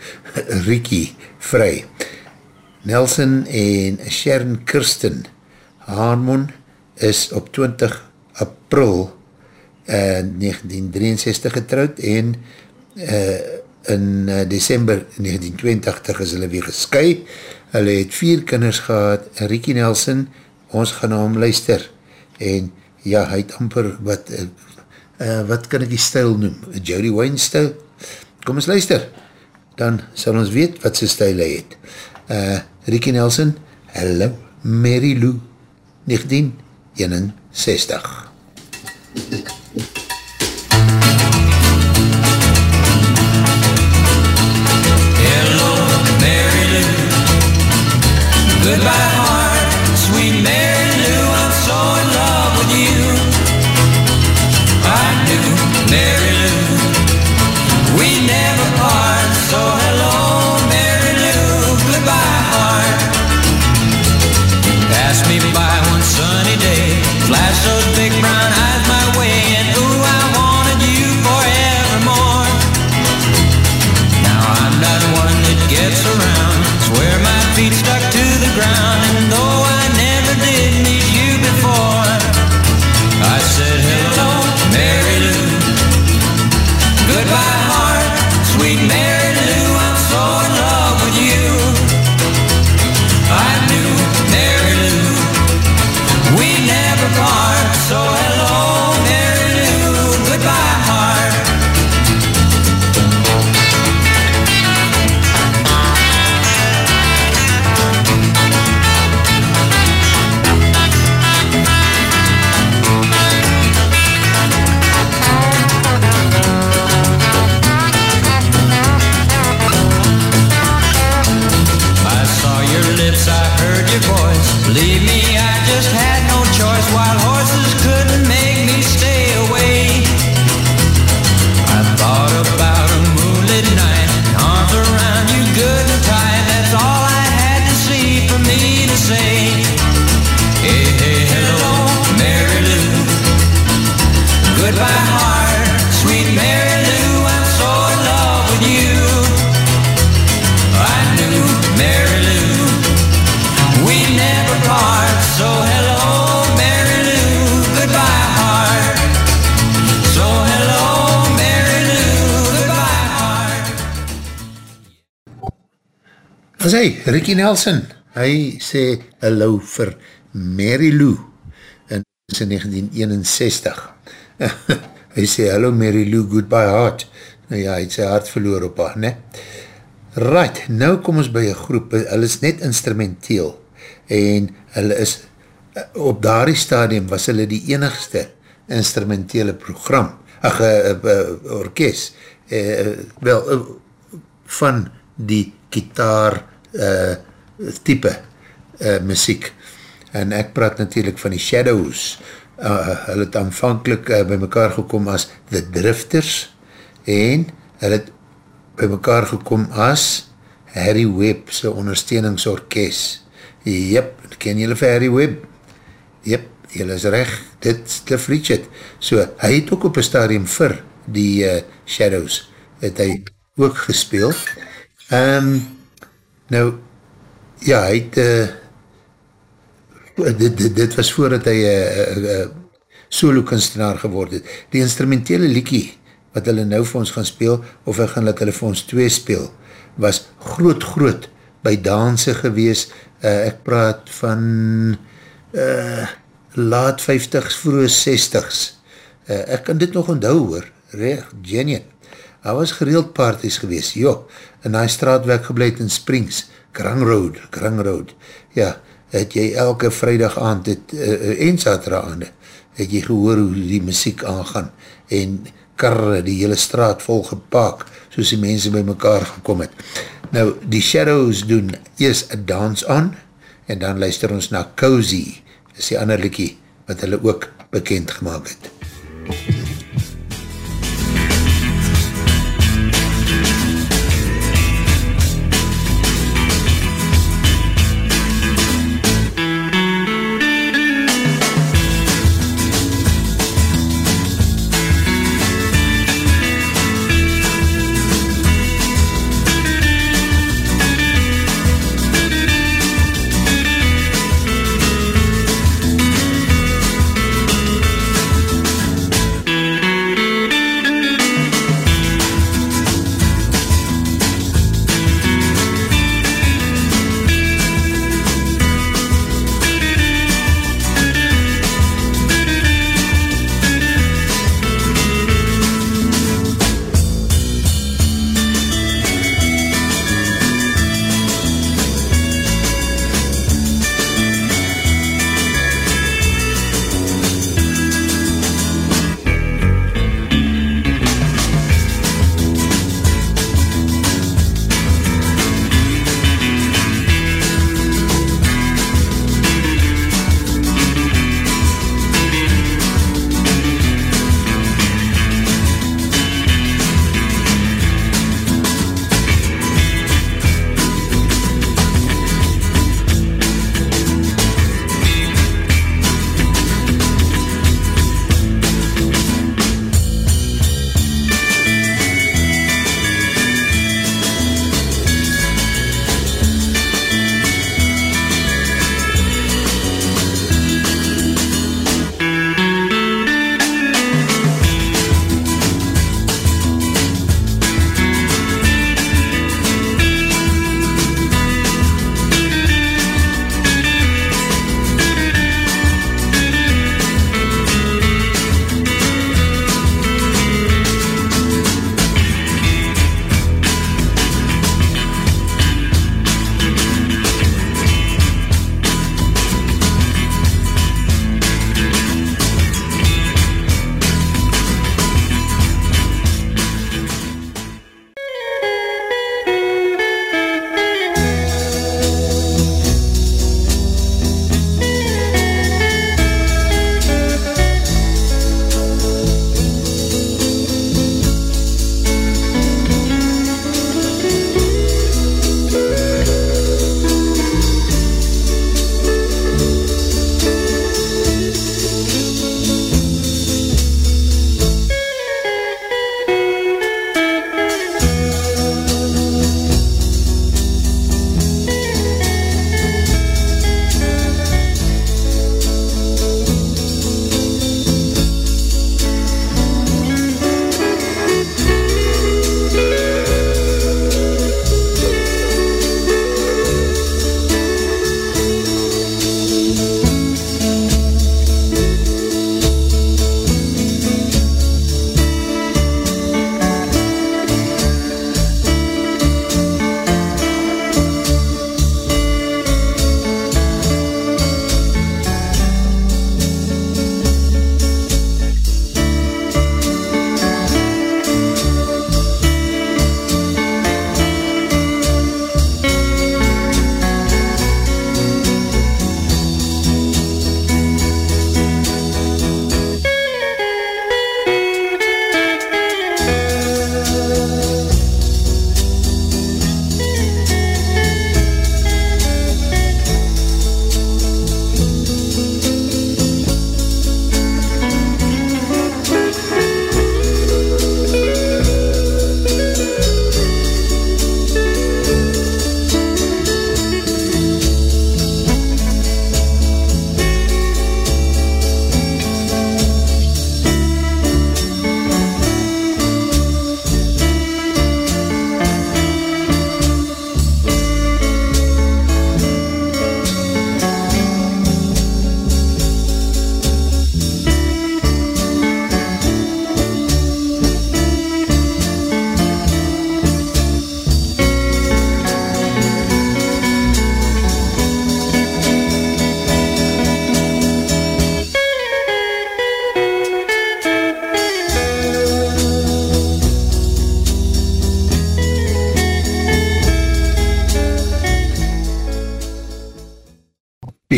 Ricky vry. Nelson en Sharon Kirsten Harmon is op 20 april uh, 1963 getrouwd en uh, in uh, december 1982 is hulle weer gesky. Hulle het vier kinders gehad, Ricky Nelson, ons gaan na hom luister en ja, hy het amper wat uh, uh, wat kan ek die stijl noem? Jody Wayne stijl? Kom ons luister, dan sal ons weet wat sy stijl hy het. Uh, Ricky Nelson, Hello, Mary Lou, 1961. Mary Lou. Goodbye, As hy, Ricky Nelson, hy sê hallo vir Mary Lou in 1961. hy sê hallo Mary Lou, goodbye heart. Nou ja, hy het sy hart verloor op haar, ne? Right, nou kom ons by een groep, hulle is net instrumenteel en hulle is, eh, op daardie stadium was hulle die enigste instrumentele program, ach, uh, uh, orkest, uh, wel, uh, van die gitaar uh, type uh, muziek. En ek praat natuurlijk van die Shadows. Uh, hulle het aanvankelijk uh, by mekaar gekom as The Drifters en hulle het by mekaar gekom as Harry Webb sy ondersteuningsorkest. Jep, ken jylle vir Harry Webb? Jep, jylle is recht, dit is Cliff Richard. So, hy het ook op een stadium vir die uh, Shadows, het hy ook gespeel. Um, nou, ja, hy het, uh, dit, dit, dit was voordat hy uh, uh, solo kunstenaar geword het. Die instrumentele liekie, wat hulle nou vir ons gaan speel, of hy gaan dat hulle vir ons twee speel, was groot groot by danse gewees, uh, ek praat van uh, laat 50s, vroege 60s, uh, ek kan dit nog onthou hoor, recht, genien, daar was gereeld parties gewees, jo, in die straatwerk gebleid in Springs, Krang Road, Krang Road, ja, het jy elke vrijdag aand, het, uh, en saterdag aande, het jy gehoor hoe die muziek aangaan, en karre, die hele straat vol gepaak, soos die mense by mekaar gekom het. Nou, die Shadows doen eers a dance on, en dan luister ons na Cozy, is die ander liekie, wat hulle ook bekend gemaakt het. Thank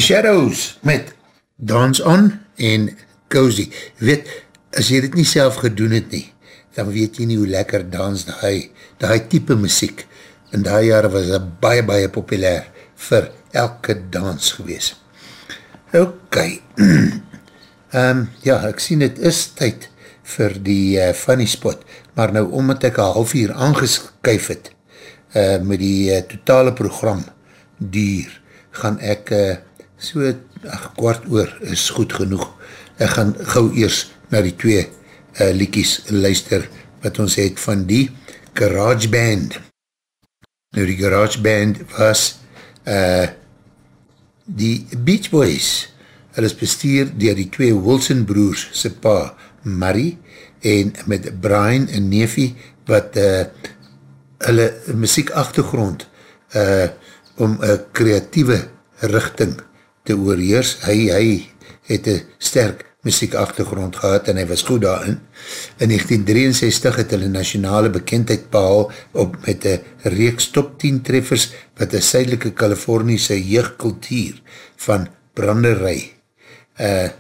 Shadows met Dance On en Cozy. Weet, as jy dit nie self gedoen het nie, dan weet jy nie hoe lekker dans die, die type muziek in die jare was het baie, baie populair vir elke dans gewees. Ok, um, ja, ek sien het is tyd vir die uh, funny spot, maar nou omdat ek een half uur aangeskuif het uh, met die uh, totale program duur, gaan ek uh, so ach, kwart oor is goed genoeg. Ek gaan gauw eers na die twee uh, liekies luister wat ons het van die Garage Band. Nou die Garage Band was uh, die Beach Boys. Hulle is bestuur dier die twee Wilson broers, sy pa Murray en met Brian en Neefie wat uh, hulle muziek achtergrond uh, om een kreatieve richting te oorheers. Hy, hy het een sterk muziek achtergrond gehad en hy was goed daarin. In 1963 het hulle nationale bekendheid behal op met een reeks top 10 treffers wat een suidelike Californiese jeugdkultuur van branderij uh, uh,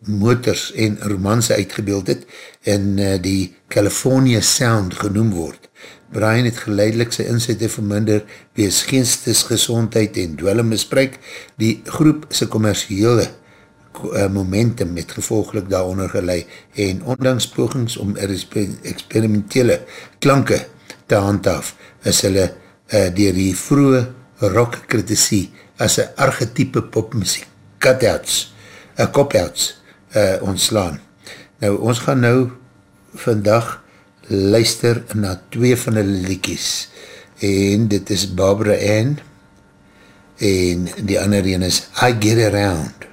motors en romanse uitgebeeld het en uh, die California Sound genoem word. Brian het geleidelik sy inzette verminder wees geestesgezondheid en dwellemisbruik. Die groep sy commerciële uh, momentum met gevolglik daaronder gelei en ondanks pogings om experimentele klanke te handhaaf is hulle uh, dier die vroege rock kritisie as een archetype popmuziek cutouts, uh, cop-outs uh, ontslaan. Nou ons gaan nou vandag luister na twee van die liedjes en dit is Barbara Ann en die ander een is I Get Around.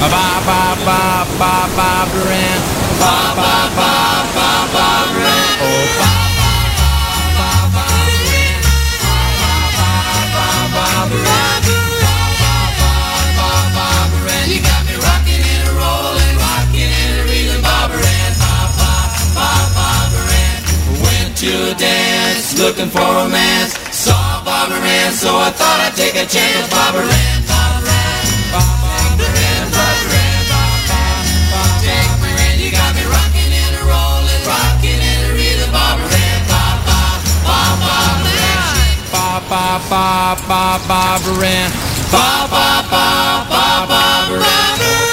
Ba ba ba ba ba ba Brand. Ba ba ba ba ba Brand. Oh ba ba ba ba ba Brand. Ba ba ba ba Brand. Ba Went to a dance, looking for romance. Saw Barbara Ann, so I thought I'd take a chance with Barbara Ann. Barbara Ann. Barbara Ann. Barbara Ann. Take my hand, you got me rocking and a rolling, rocking and a reeling, Barbara Ann. Ba ba ba Barbara Ann. Ba ba ba ba Barbara Ann. Ba ba ba ba Barbara Ann.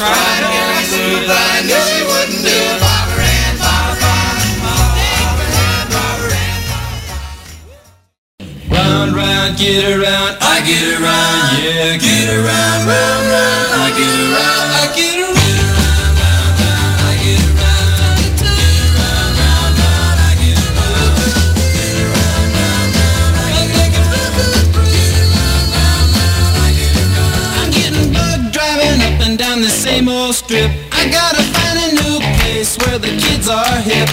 Lou, tried Betty Lou, but I knew she wouldn't do it. Barbara Ann, Barbara Ann. Round, round, get around, I get around, yeah, get around, round, round, I get around, strip. I gotta find a new place where the kids are hip.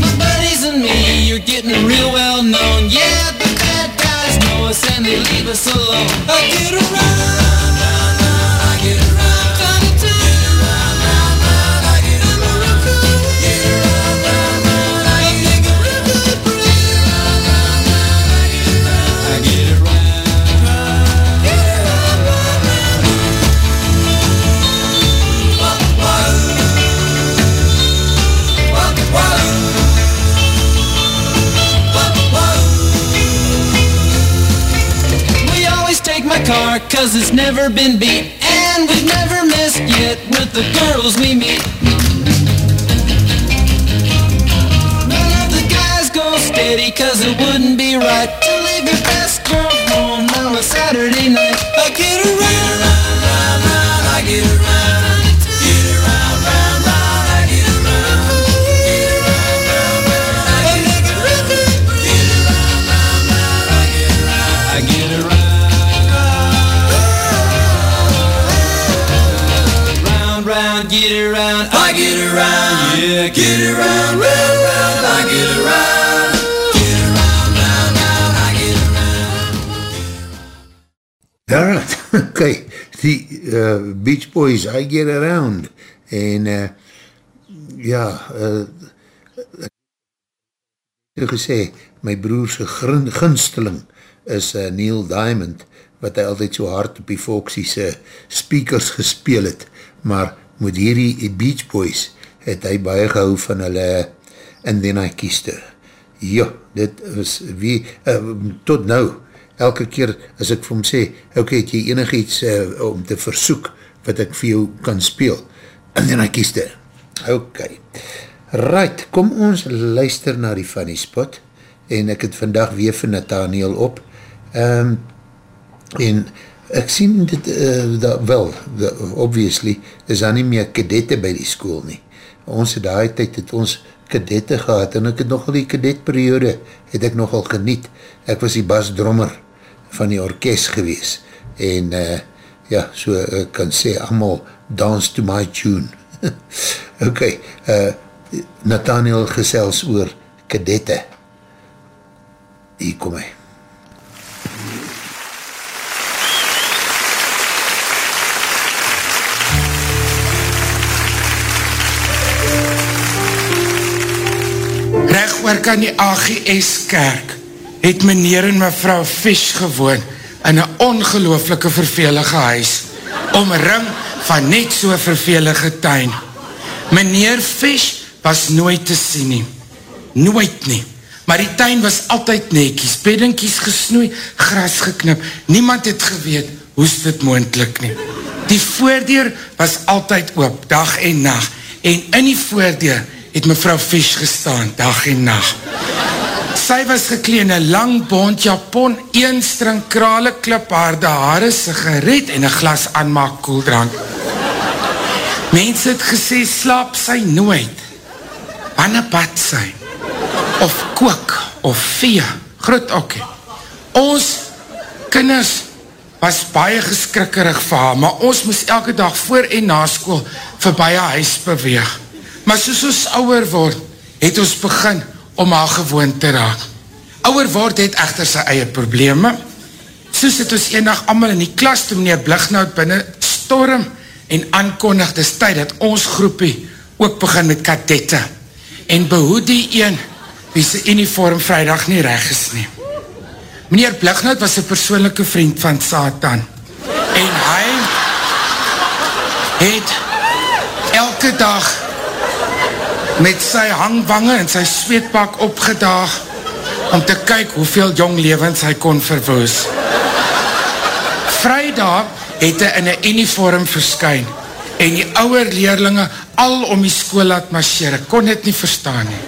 My buddies and me, you're getting real well known. Yeah, the bad guys know us and they leave us alone. I get around. Cause it's never been beat And we've never missed yet with the girls we meet. None of the guys go steady cause it wouldn't be right To leave your Kijk, die uh, Beach Boys, I Get Around, en uh, ja, uh, ek gesê, my broerse gunsteling is uh, Neil Diamond, wat hy altyd so hard op die Foxy'se speakers gespeel het, maar met hierdie Beach Boys het hy baie gehou van hulle And Then I Kissed Her. Ja, dit was wie, uh, tot nou, elke keer as ek vir hom sê, ok, het jy enig iets uh, om te versoek wat ek vir jou kan speel, And Then I Kissed Her. Ok, right, kom ons luister na die funny spot, en ek het vandag weer vir Nathaniel op, um, en ek sien dit uh, da, wel, da, obviously is daar nie meer kadette by die school nie. Ons het daai tyd het ons kadette gehad en ek het nogal die kadetperiode het ek nogal geniet. Ek was die basdrommer van die orkest gewees en uh, ja, so ek kan sê allemaal dance to my tune. Ok uh, Nathaniel gesels oor kadette. Hier kom hy. Reg oor kan die AGS kerk het meneer en mevrou Fish gewoon in een ongelooflike vervelige huis omring van net so vervelige tuin. Meneer Fish was nooit te sien nie. Nooit nie. Maar die tuin was altyd nekies, beddinkies gesnoei, gras geknip. Niemand het geweet hoe is dit moendlik nie. Die voordeur was altyd oop, dag en nacht. En in die voordeur het mevrou Fish gestaan, dag en nacht. Sy was gekleen in lang bond japon, een string krale kliphaarde haare, sigaret en een glas aanmaak koeldrank. Mens het gesê, slaap sy nooit. Wanne bad sy? Of kook, of vee, groot okkie. Ons kinders was baie geskrikkerig vir haar, maar ons moes elke dag voor en na school vir baie huis beweeg. Maar soos ons ouwer word, het ons begin om haar gewoon te raak. Ouwer word het echter sy eie probleme. Soos het ons eendag allemaal in die klas toe meneer Blignout binnen storm en aankondig dis tyd dat ons groepie ook begin met kadette en behoed die een wie sy uniform vrijdag nie reg is nie. Meneer Blignout was een persoonlijke vriend van Satan en hy het elke dag met sy hangwange en sy sweetpak opgedaag om te kyk hoeveel jong levens hy kon verwoes. Vrijdag het hy in een uniform verskyn en die ouwe leerlinge al om die school laat marcheer. Ek kon dit nie verstaan nie.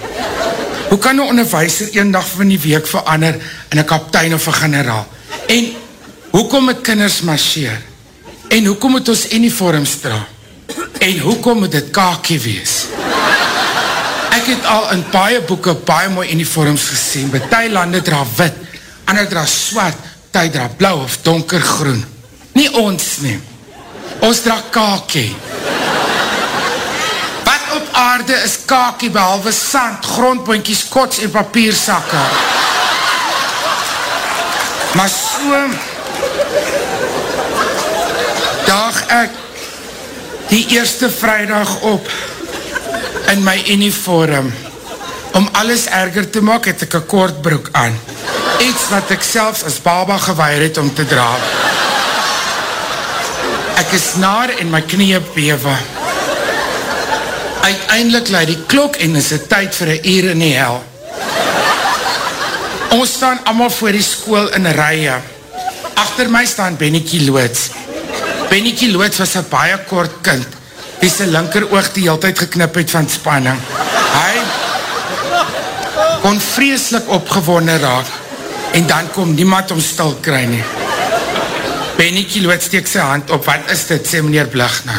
Hoe kan een onderwijzer een dag van die week verander in een kaptein of een generaal? En hoekom het kinders marcheer? En hoekom het ons uniforms dra? En hoekom moet dit kakie wees? Ek het al in paie boeken paie mooi uniforms gesien. Betie lande dra wit, ander dra swart, ty dra blauw of donkergroen. Nie ons nie. Ons dra kakie. Wat op aarde is kakie behalwe sand, grondboinkies, kots en papiersakke? Maar so daag ek die eerste vrijdag op in my uniform. Om alles erger te maak, het ek een kortbroek aan. Iets wat ek selfs as baba gewaar het om te dra. Ek is naar en my knie bewe. Uiteindelik laat die klok en is het tyd vir een uur in die hel. Ons staan allemaal voor die school in rye. Achter my staan Bennekie Loods. Bennekie Loods was een baie kort kind wie sy linker oog die hele tijd geknip het van spanning. Hy kon vreselik opgewonnen raak en dan kom niemand om stil kry nie. Benny Kiloot steek sy hand op, wat is dit, sê meneer Bligna.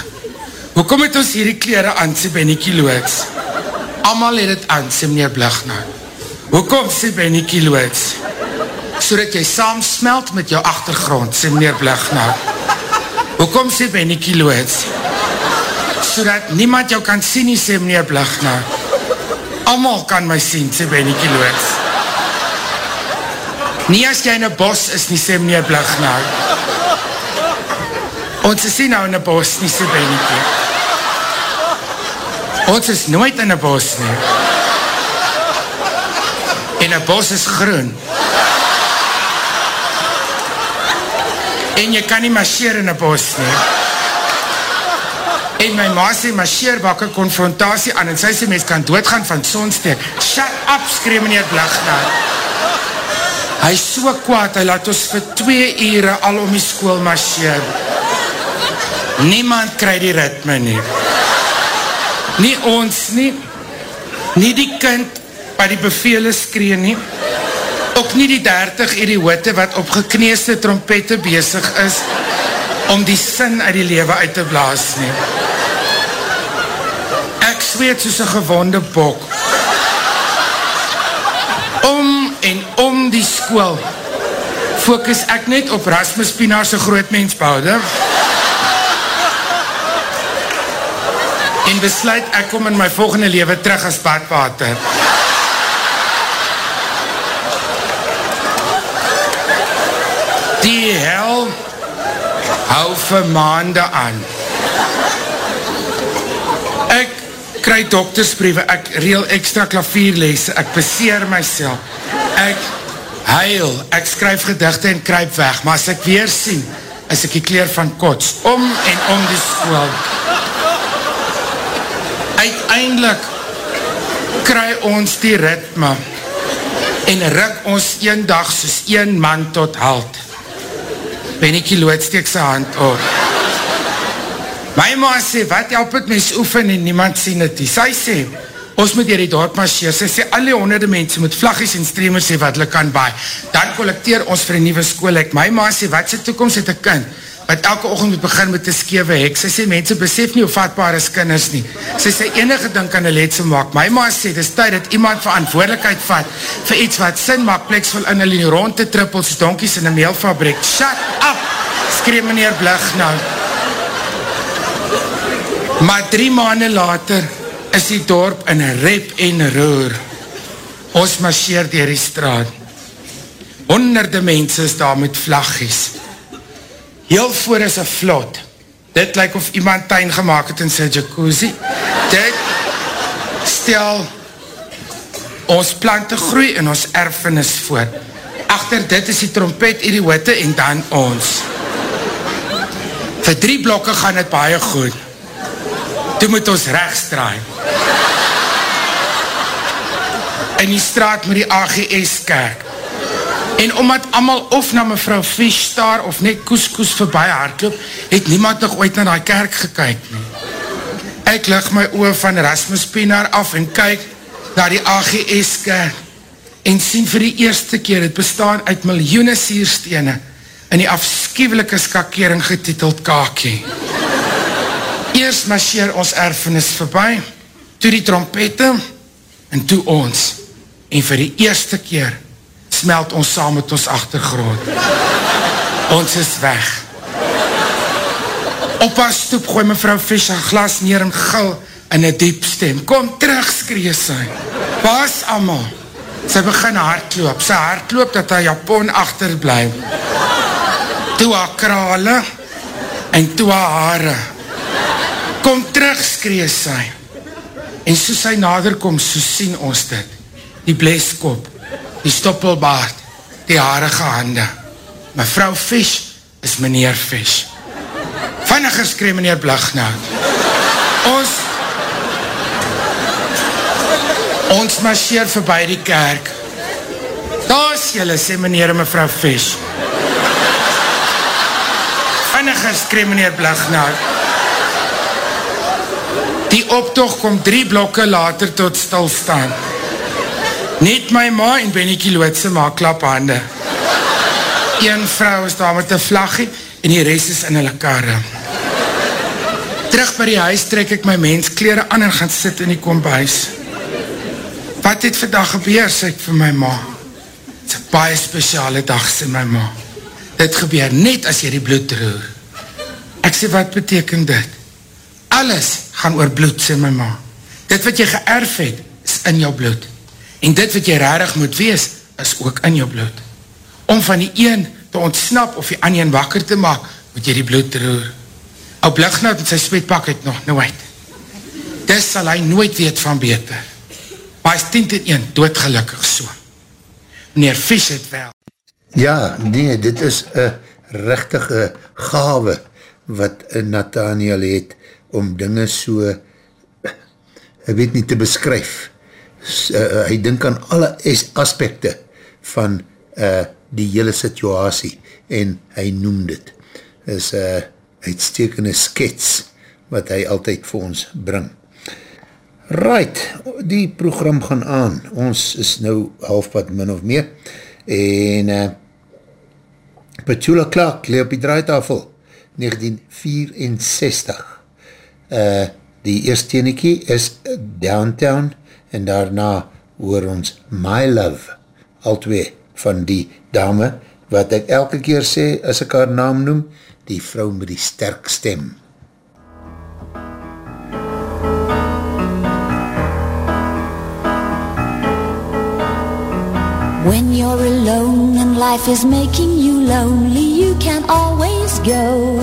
Hoekom het ons hierdie kleren aan, sê Benny Kiloot? Amal het het aan, sê meneer Bligna. Hoekom, sê Benny Kiloot? So dat jy saam smelt met jou achtergrond, sê meneer Bligna. Hoekom, sê Benny So dat niemand jou kan sien nie, sê meneer Blagna. Amal kan my sien, sê Bennekie Loods. Nie as jy in een bos is nie, sê meneer Blagna. Ons is nie nou in een bos nie, sê Bennekie. Ons is nooit in een bos nie. En een bos is groen. En jy kan nie marcheer in een bos nie. En my ma sê, marcheer bak een confrontatie aan en sy sê, mens kan doodgaan van sonsteek. Shut up, skree meneer Blagna. Hy is so kwaad, hy laat ons vir twee ure al om die school marcheer. Niemand kry die ritme nie. Nie ons nie, nie die kind wat die bevele skree nie, ook nie die 30 idiote wat op gekneesde trompette bezig is om die sin uit die lewe uit te blaas nie. Ek zweet soos een gewonde bok. Om en om die school focus ek net op Rasmus Pienaarse grootmensboude en besluit ek kom in my volgende lewe terug as badwater. Die hel hou vir maande aan. Ek kry doktersbriewe, ek reel extra klavierlese, ek beseer myself, ek huil, ek skryf gedigte en kryp weg, maar as ek weer sien, is ek die kleer van kots, om en om die school. Uiteindelik kry ons die ritme en ruk ons een dag soos een man tot halt. Bennekie Lood steek sy hand op. My ma sê, wat help het mens oefen en niemand sien het nie. Sy sê, ons moet hier die dorp marcheer. Sy sê, alle honderde mense moet vlaggies en streamers sê wat hulle kan baie. Dan collecteer ons vir die nieuwe school. Ek, my ma sê, wat sy toekomst het een kind? Wat elke ochtend moet begin met die skewe hek. Sy sê, mense besef nie hoe vatbaar is kinders nie. Sy sê, enige ding kan een letse maak. My ma sê, dit is tyd dat iemand verantwoordelikheid vat vir iets wat sin maak, pleks vol in hulle rond te trippel, soos donkies in een meelfabriek. Shut up! Skree meneer Blig nou. Maar drie maanden later is die dorp in rep en roer. Ons marcheer dier die straat. Honderde mense is daar met vlaggies. Heel voor is een vlot. Dit lyk of iemand tuin gemaakt het in sy jacuzzi. Dit stel ons plante groei en ons erfenis voor. Achter dit is die trompet idiote en dan ons. Vir drie blokke gaan het baie goed. Toe moet ons rechts draai. In die straat met die AGS kerk. En omdat amal of na mevrou Fisch staar of net koes koes voorbij hardloop, het niemand nog ooit na die kerk gekyk nie. Ek lig my oor van Rasmus Pienaar af en kyk na die AGS kerk en sien vir die eerste keer het bestaan uit miljoene sierstene in die afskiewelike skakering getiteld kakie. Eerst marcheer ons erfenis voorbij, toe die trompette en toe ons. En vir die eerste keer smelt ons saam met ons achtergrond. Ons is weg. Op haar stoep gooi mevrou Fisch een glas neer en gil in een diep stem. Kom terug, skree sy. Pas allemaal. Sy begin hardloop. Sy hardloop dat haar Japon achterblijf. Toe haar krale en toe haar haare. Kom terug, skree sy. En soos sy nader kom, so sien ons dit. Die bleskop, die stoppelbaard, die harige hande. Mevrou Fisch is meneer Fisch. Vinniger skree meneer Blagna. Ons ons marcheer voorbij die kerk. Daar is jylle, sê meneer en mevrou Fisch. Vinniger skree meneer Blagna. Optocht kom drie blokke later tot stilstaan. Net my ma en Bennekie Lootse maak klaphande. Een vrou is daar met een vlaggie en die rest is in hulle karre. Terug by die huis trek ek my menskleren aan en gaan sit in die kombuis. Wat het vandag gebeur, sê ek vir my ma. Het is een baie speciale dag, sê my ma. Dit gebeur net as jy die bloed roer. Ek sê, wat beteken dit? Alles gaan oor bloed, sê my ma. Dit wat jy geërf het, is in jou bloed. En dit wat jy rarig moet wees, is ook in jou bloed. Om van die een te ontsnap of die ander wakker te maak, moet jy die bloed roer. Ou Blighnout met sy smetpak het nog nooit. Dis sal hy nooit weet van beter. Maar hy is 10 ten 1 doodgelukkig so. Meneer Fisch het wel. Ja, nee, dit is een rechtige gave wat Nathaniel het om dinge so, ek weet nie te beskryf. S, uh, hy dink aan alle aspekte van uh, die hele situasie en hy noem dit. is een uh, uitstekende skets wat hy altyd vir ons bring. Right, die program gaan aan. Ons is nou halfpad min of meer en uh, Petula Clark lee op die draaitafel 1964 uh, die eerste tenekie is Downtown en daarna hoor ons My Love. Al twee van die dame wat ek elke keer sê as ek haar naam noem die vrou met die sterk stem. When you're alone and life is making you lonely, you can always go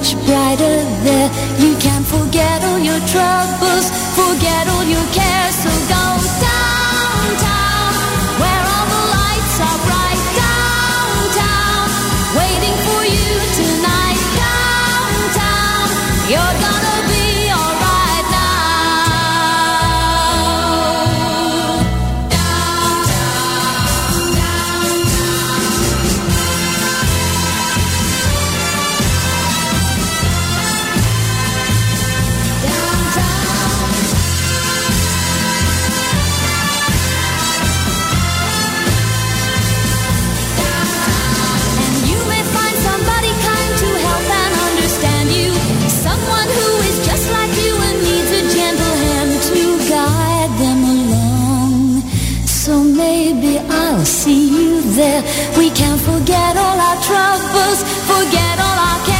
Much brighter there. You can forget all your troubles, forget all your cares. We can forget all our troubles, forget all our cares.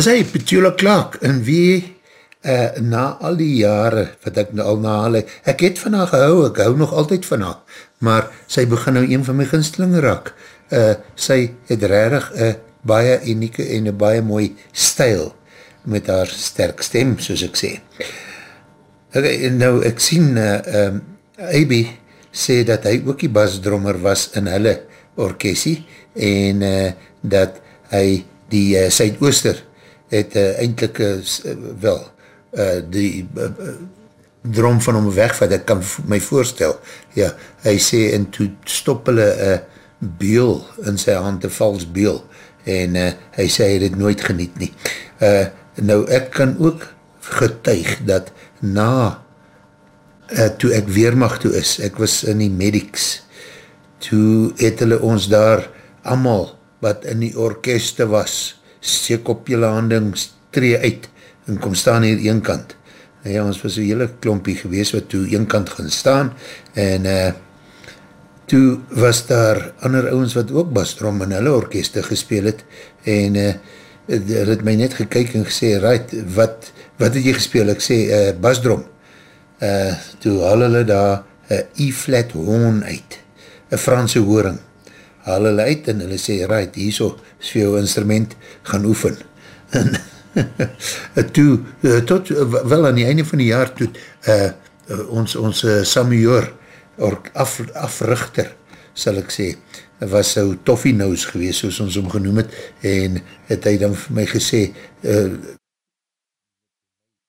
Dis hy, Petula Clark, en wie uh, na al die jare, wat ek nou al na al, ek het van haar gehou, ek hou nog altyd van haar, maar sy begin nou een van my ginstelinge raak. Uh, sy het rarig een baie unieke en een baie mooi stijl, met haar sterk stem, soos ek sê. Ok, nou ek sien, uh, um, Abby sê dat hy ook die basdrommer was in hulle orkesie, en uh, dat hy die uh, Suidooster het uh, eindelijk uh, wel uh, die uh, drom van hom weg wat ek kan my voorstel. Ja, hy sê en toe stop hulle uh, beel in sy hand, een vals beel en uh, hy sê hy het nooit geniet nie. Uh, nou ek kan ook getuig dat na uh, toe ek weermacht toe is, ek was in die medics, toe het hulle ons daar amal wat in die orkeste was, steek op jylle handing, tree uit, en kom staan hier een kant. En ja, ons was een hele klompie gewees, wat toe een kant gaan staan, en uh, toe was daar ander ouwens wat ook basdrom in hulle orkeste gespeel het, en uh, het my net gekyk en gesê, right, wat, wat het jy gespeel? Ek sê, uh, basdrom. Uh, toe haal hulle daar een E-flat hoon uit, een Franse horing, haal hulle uit en hulle sê, right, hier so is vir jou instrument, gaan oefen. En toe, eh, tot, wel aan die einde van die jaar toe, uh, ons, ons uh, Samuel, af, africhter, sal ek sê, was so toffie nose gewees, soos ons hom genoem het, en het hy dan vir my gesê, uh,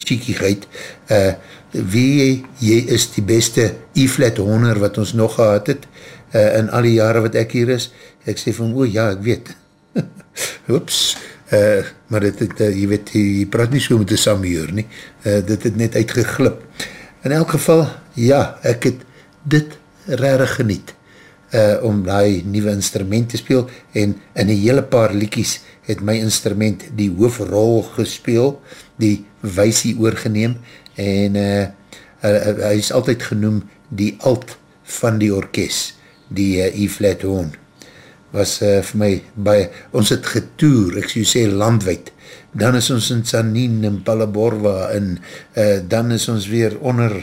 cheekigheid, uh, wie jy is die beste E-flat honer wat ons nog gehad het, uh, in al die jare wat ek hier is, ek sê van, o ja, ek weet, oeps, uh, maar dit het, uh, jy weet, jy praat nie so met die samehuur nie, uh, dit het net uitgeglip. In elk geval, ja, ek het dit rarig geniet, uh, om die nieuwe instrument te speel, en in die hele paar liekies het my instrument die hoofrol gespeel, die weisie oorgeneem, en uh, uh, uh, hy is altyd genoem die alt van die orkest, die uh, E-flat hoon was uh, vir my baie, ons het getoer, ek sê, sê landwijd, dan is ons in Sanin en Palaborwa en uh, dan is ons weer onder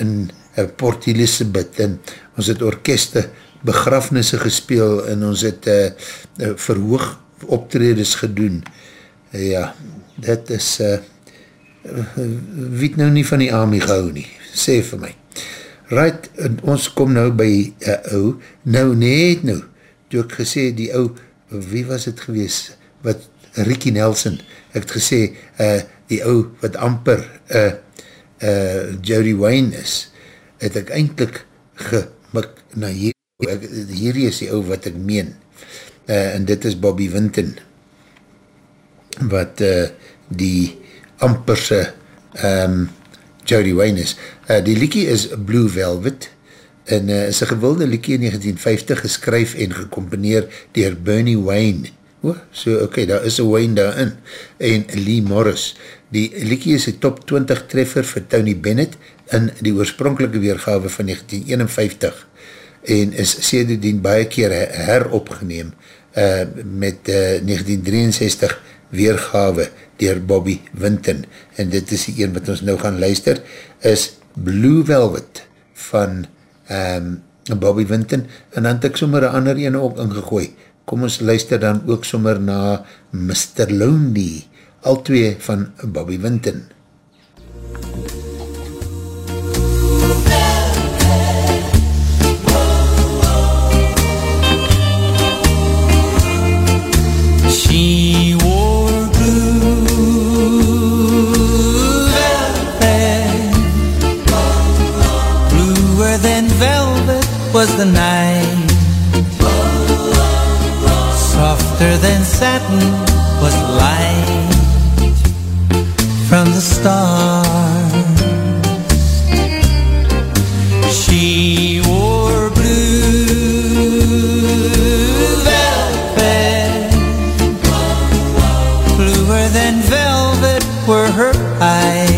in uh, Port Elizabeth en ons het orkeste begrafnisse gespeel en ons het uh, uh, verhoog optredes gedoen. Uh, ja, dit is uh, wie het nou nie van die army gehou nie, sê vir my. Right, ons kom nou by uh, ou, nou net nou, toe ek gesê, die ou, wie was het gewees, wat, Ricky Nelson, ek het gesê, uh, die ou, wat amper, uh, uh, Jody Wayne is, het ek eindelijk gemik, na hier, ek, hier is die ou wat ek meen, uh, en dit is Bobby Winton, wat uh, die amperse um, Jody Wayne is. Uh, die liekie is Blue Velvet, en uh, is een gewilde liekie in 1950 geskryf en gecomponeer dier Bernie Wayne. Oh, so oké, okay, daar is een Wayne daarin. En Lee Morris. Die liekie is die top 20 treffer vir Tony Bennett in die oorspronkelike weergave van 1951 en is sêderdien baie keer heropgeneem uh, met uh, 1963 weergave dier Bobby Winton en dit is die een wat ons nou gaan luister is Blue Velvet van um, Bobby Winton, en dan het ek sommer een ander ene ook ingegooi. Kom ons luister dan ook sommer na Mr. Lonely, al twee van Bobby Winton. She was the night, softer than satin was light from the stars. She wore blue velvet, bluer than velvet were her eyes,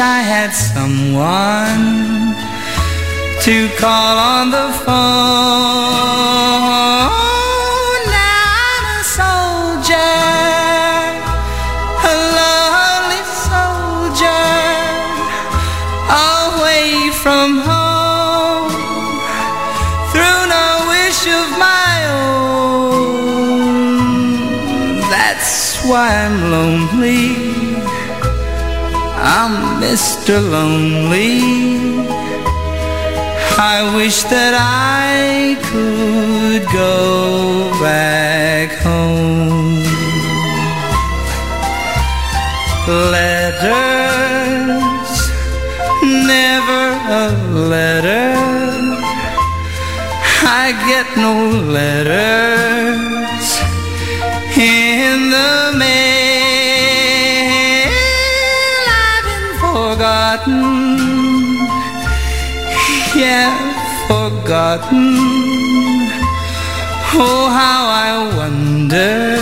I had someone to call on the phone. Now I'm a soldier, a lonely soldier, away from home, through no wish of my own. That's why I'm lonely. I'm Mr. Lonely. I wish that I could go back home. Letters, never a letter. I get no letters forgotten. Oh, how I wonder,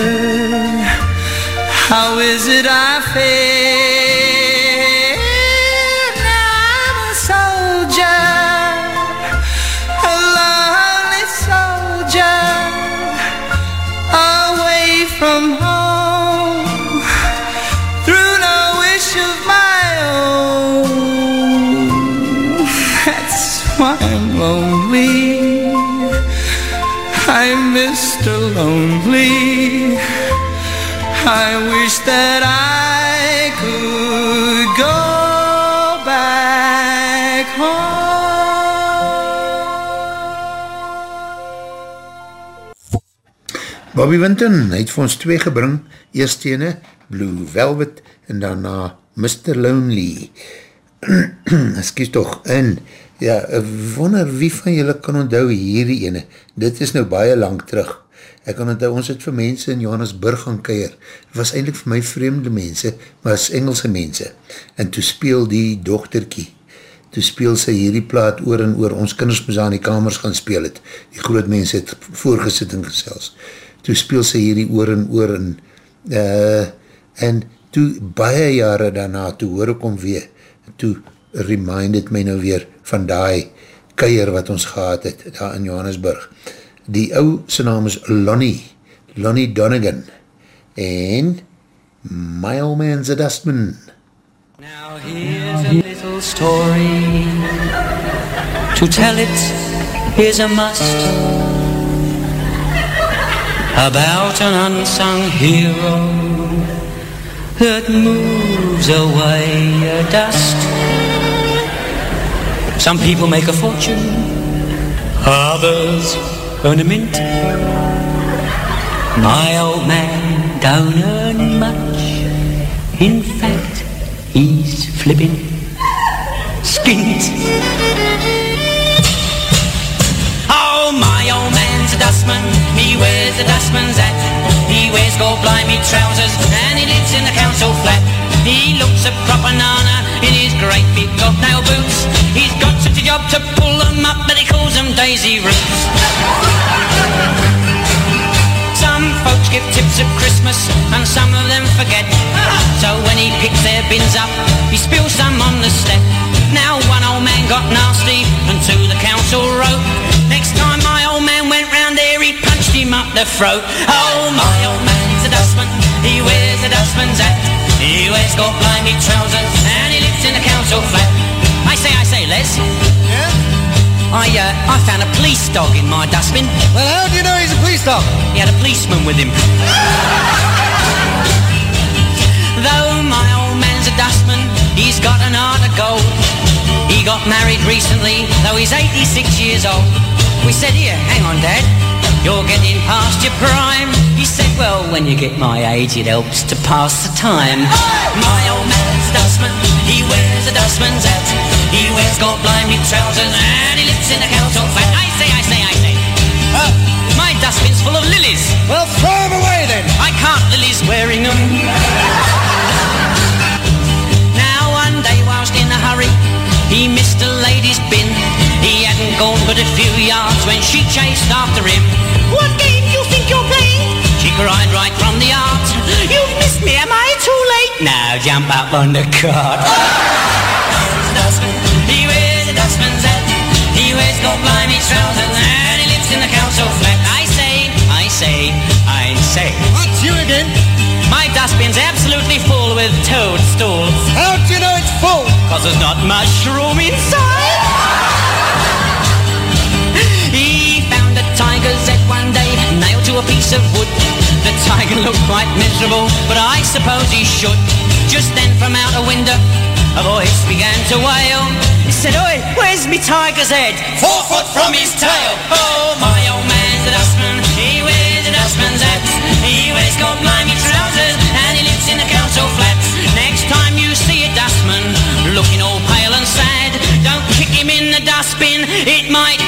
how is it I feel? Bobby Winton, hy het vir ons twee gebring, eerst ene, Blue Velvet, en daarna Mr. Lonely. Excuse toch, en, ja, wonder wie van julle kan onthou hierdie ene, dit is nou baie lang terug, ek kan onthou, ons het vir mense in Johannesburg gaan keir, was eindelijk vir my vreemde mense, maar as Engelse mense, en toe speel die dochterkie, toe speel sy hierdie plaat oor en oor, ons kinders moes aan die kamers gaan speel het, die groot mense het voorgesit en gesels, toe speel sy hierdie oor en oor en, uh, en toe baie jare daarna, toe hoor ek om weer, toe reminded my nou weer van die keier wat ons gehad het, daar in Johannesburg. Die ou sy naam is Lonnie, Lonnie Donegan, en My Old Man's a Dustman. Now here's a little story. To tell it is a must. About an unsung hero that moves away a dust. Some people make a fortune, others earn a mint. My old man don't earn much. In fact, he's flipping skint. Dustman. He wears a dustman's hat. He wears gold blimey trousers and he lives in the council flat. He looks a proper nana in his great big bobnail boots. He's got such a job to pull them up, but he calls them daisy roots. Some folks give tips at Christmas and some of them forget. So when he picks their bins up, he spills some on the step. Now one old man got nasty and to the council wrote. Next time him up the throat. Oh, my old man's a dustman, he wears a dustman's hat. He wears got blimey trousers, and he lives in a council flat. I say, I say, Les. Yeah? I, uh, I found a police dog in my dustbin. Well, how do you know he's a police dog? He had a policeman with him. Though my old man's a dustman, he's got an heart of gold. He got married recently, though he's 86 years old. We said, here, hang on, Dad. You're getting past your prime. He said, well, when you get my age, it helps to pass the time. My old man's a dustman. He wears a dustman's hat. He wears gold blimey trousers and he lives in a council flat. I say, I say, I say. Uh, my dustbin's full of lilies. Well, throw them away then. I can't, Lily's wearing them. now one day whilst in a hurry, he missed a lady's bin. Hadn't gone but a few yards when she chased after him. What game do you think you're playing? She cried right from the art. You've missed me, am I too late? Now jump up on the cart. he wears a dustman's hat. He wears gold blimey trousers and he lives in the council flat. I say, I say, I say. What's you again? My dustbin's absolutely full with toadstools. How do you know it's full? Cause there's not much room inside. A piece of wood. The tiger looked quite miserable, but I suppose he should. Just then from out a window, a voice began to wail. He said, Oi, where's me tiger's head? Four foot from his tail. Oh, my old man's a dustman. He wears a dustman's hat. He wears gold blimey trousers, and he lives in a council flat. Next time you see a dustman looking all pale and sad, don't kick him in the dustbin. It might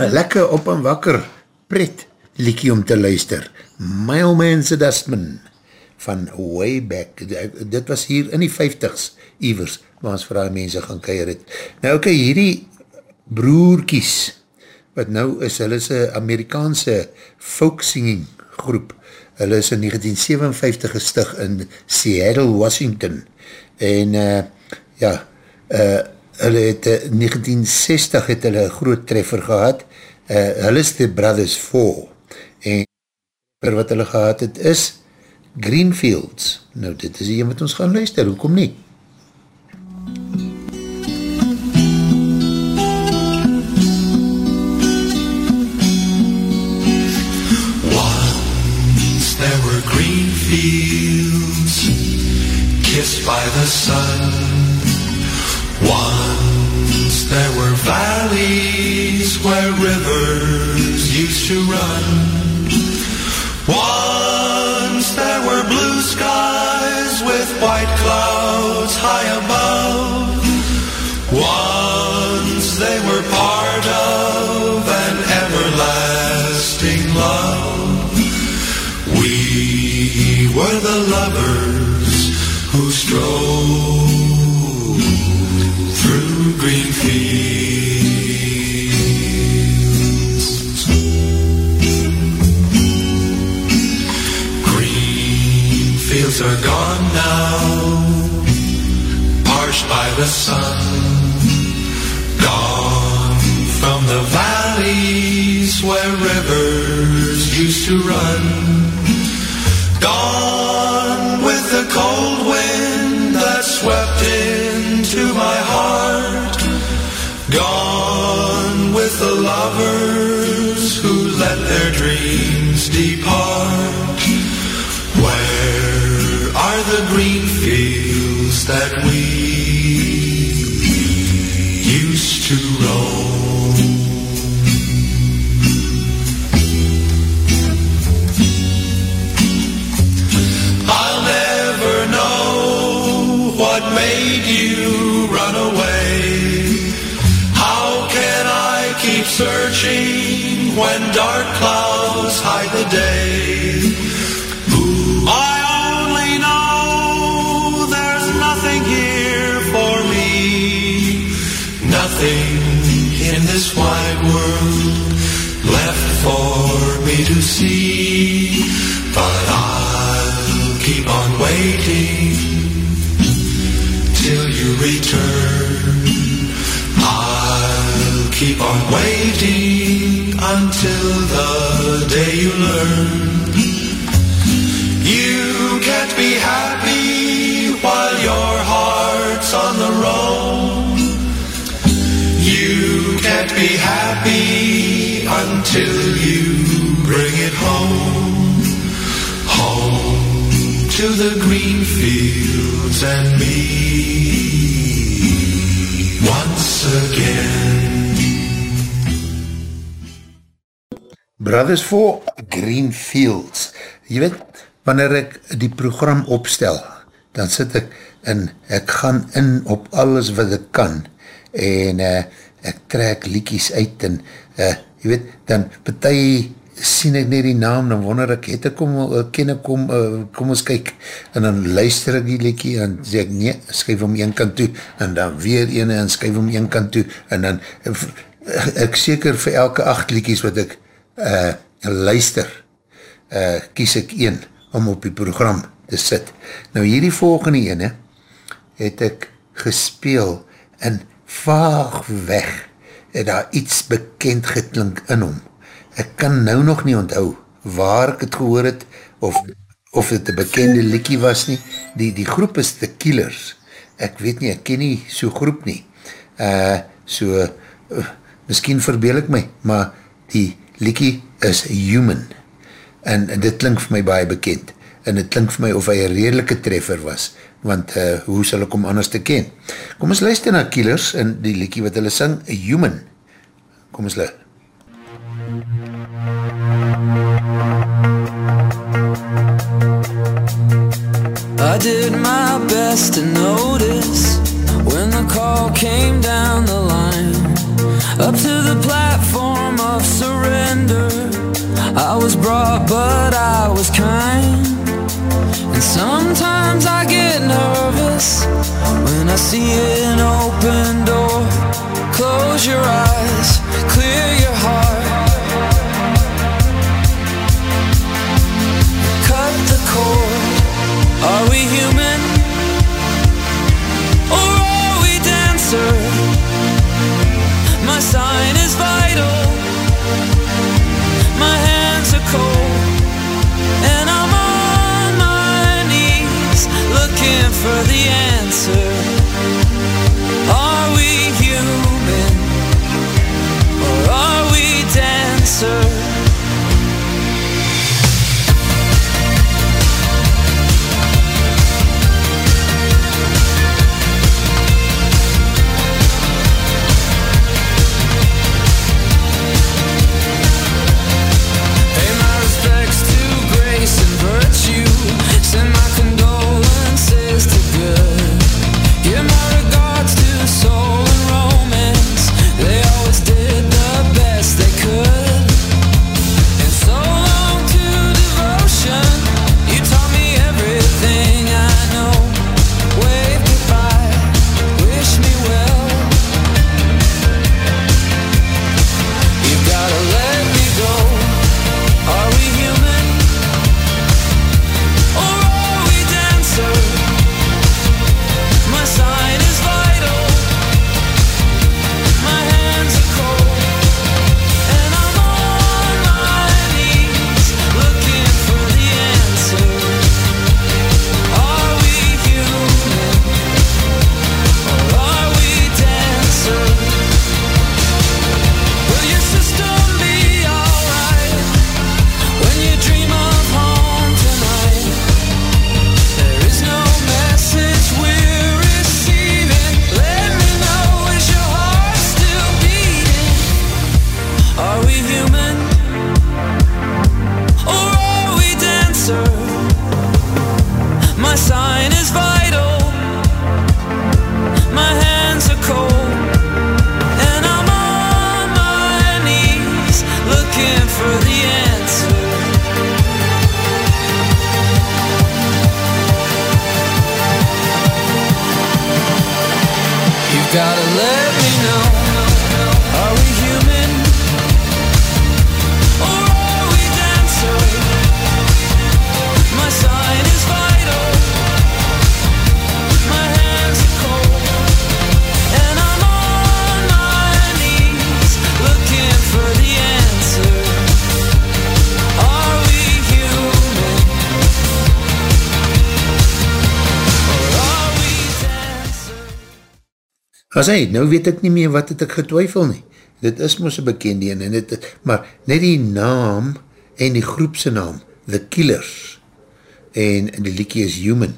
Een lekker op en wakker pret liekie om te luister. My Old Man's a Dustman van way back. Dit was hier in die 50s ivers waar ons vir die mense gaan keir het. Nou okay, hierdie broerkies wat nou is, hulle is een Amerikaanse folk singing groep. Hulle is in 1957 gestig in Seattle, Washington. En uh, ja, uh, hulle het uh, 1960 het hulle een groot treffer gehad. Uh, hulle is The Brothers 4. En wat hulle gehad het is Greenfields. Nou dit is hier wat ons gaan luister, hoekom nie? There were green fields kissed by the sun. Once there were valleys where rivers used to run. Once there were blue skies with white clouds high above. Once they were part of an everlasting love. We were the lovers who strove Are gone now, parched by the sun. Gone from the valleys where rivers used to run. Gone with the cold wind that swept into my heart. Gone with the lovers that we used to roam? I'll never know what made you run away. How can I keep searching when dark clouds hide the day? This wide world left for me to see. But I'll keep on waiting till you return. I'll keep on waiting until the day you learn. You can't be happy Until you bring it home. to the green fields and me once again. Brothers for Green Fields. Jy weet, wanneer ek die program opstel, dan sit ek en ek gaan in op alles wat ek kan en uh, ek trek liekies uit en uh, jy weet, dan betie sien ek net die naam, dan wonder ek, het ek kom, uh, ken ek kom, uh, kom ons kyk, en dan luister ek die liekie, en sê ek, nee, skuif om een kant toe, en dan weer ene, en skuif om een kant toe, en dan, uh, ek seker vir elke acht liekies wat ek uh, luister, uh, kies ek een, om op die program te sit. Nou hierdie volgende ene, het ek gespeel, en vaag weg, het daar iets bekend geklink in hom, ek kan nou nog nie onthou waar ek het gehoor het, of, of het een bekende likkie was nie, die, die groep is The Killers, ek weet nie, ek ken nie so groep nie, uh, so, uh, miskien verbeel ek my, maar die likkie is Human, en, en dit klink vir my baie bekend, en dit klink vir my of hy een redelike treffer was, want uh, hoe sal ek om anders te ken? Kom ons luister na Killers, en die likkie wat hulle sing, Human, kom ons luister. I did my best to notice when the call came down the line. Up to the platform of surrender. I was brought, but I was kind. And sometimes I get nervous when I see an open door. Close your eyes, clear your heart. Cut the cord. Are we As hy, nou weet ek nie meer wat het ek getwyfel nie. Dit is moos een bekende een, en dit, maar net die naam en die groepse naam, The Killers, en die liekie is Human.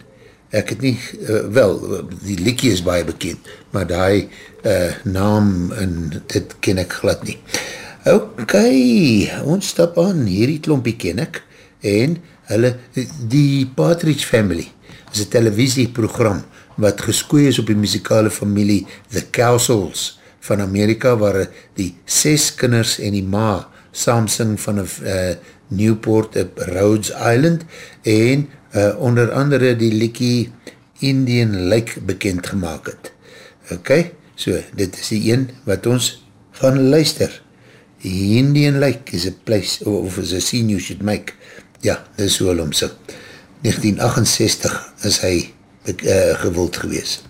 Ek het nie, uh, wel, die liekie is baie bekend, maar die uh, naam en dit ken ek glad nie. Ok, ons stap aan, hierdie klompie ken ek, en hulle, die Partridge Family, is een televisieprogram, wat geskooi is op die muzikale familie The Cowsels van Amerika, waar die ses kinders en die ma saamsing van uh, Newport op Rhodes Island en uh, onder andere die liekie Indian Lake bekend gemaakt het. Ok, so dit is die een wat ons gaan luister. Indian Lake is a place, of is a scene you should make. Ja, dit is hoe om so. 1968 is hy uh, gewild gewees.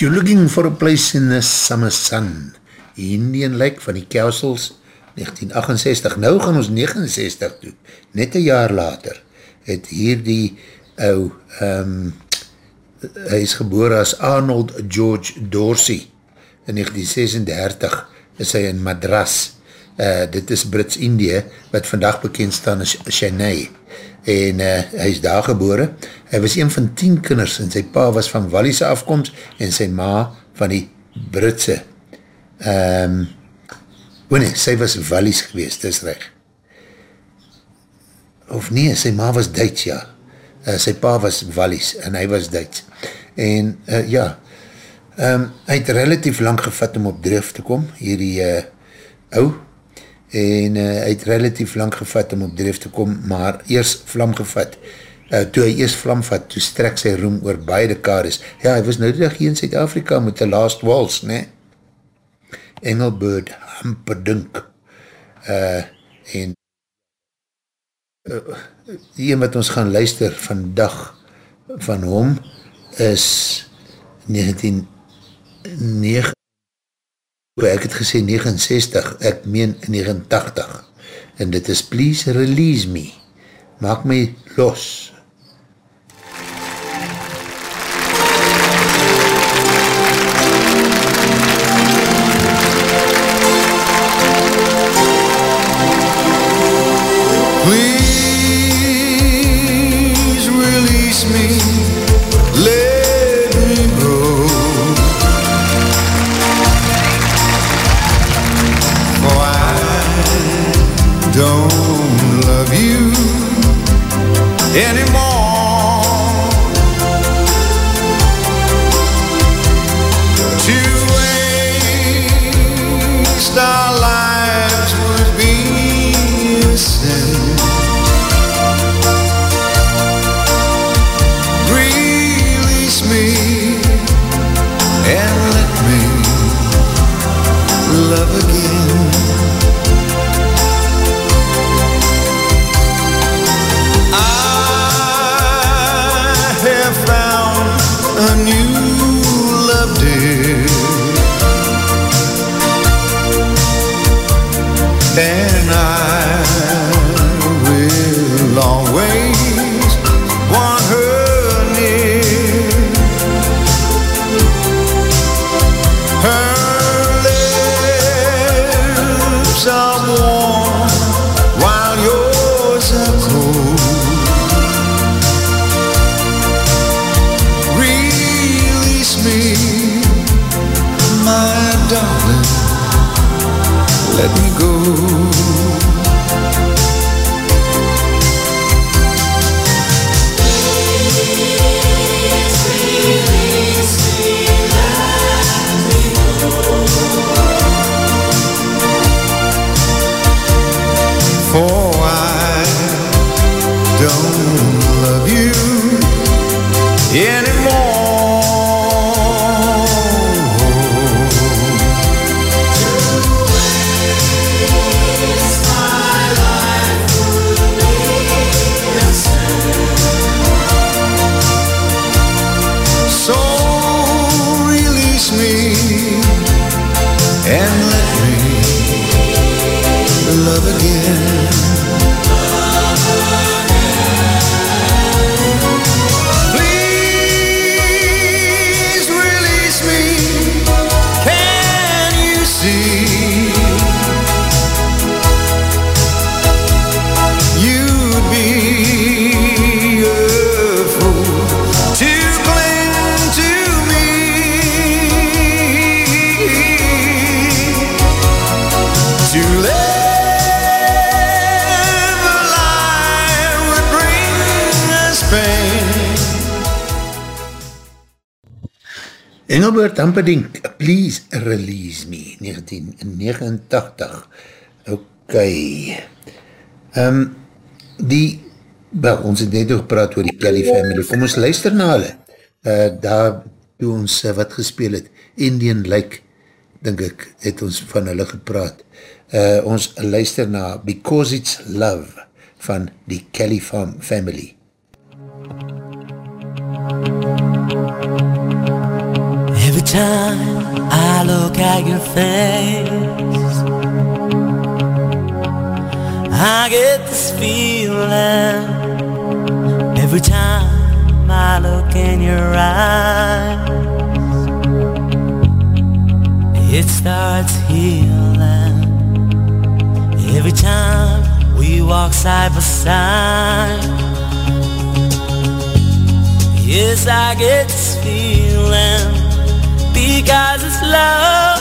You're looking for a place in the summer sun, Indian Lake van die Kelsels, 1968, nou gaan ons 69 toe, net een jaar later, het hier die ou, um, hy is geboor as Arnold George Dorsey, in 1936 is hy in Madras, uh, dit is Brits-Indië, wat vandag bekend staan as Chennai, en uh, hy is daar gebore, hy was een van 10 kinders, en sy pa was van Walliese afkomst, en sy ma van die Britse, um, o nee, sy was Wallies geweest, dis recht, of nee, sy ma was Duits, ja, uh, sy pa was Wallies, en hy was Duits, en uh, ja, um, hy het relatief lang gevat om op dreef te kom, hierdie uh, ou, en uh, hy het relatief lang gevat om op dreef te kom, maar eers vlam gevat, uh, toe hy eers vlam vat, toe strek sy roem oor baie dekades, ja, hy was nou die dag hier in Zuid-Afrika met The Last Waltz, ne, Engelbird Hamperdink, uh, en uh, die een wat ons gaan luister vandag van hom is 1909 ek het gesê 69 ek meen 89 en dit is please release me. Maak my los. Please Engelbert Amperdink, Please Release Me, 1989. Ok. Um, die, wel, ons het net ook gepraat oor die Kelly family. Kom ons luister na hulle. Uh, daar toe ons uh, wat gespeel het, Indian Lake, denk ek, het ons van hulle gepraat. Uh, ons luister na Because It's Love van die Kelly fam family. Every time I look at your face, I get this feeling. Every time I look in your eyes, it starts healing. Every time we walk side by side. Yes, I get this feeling because it's love.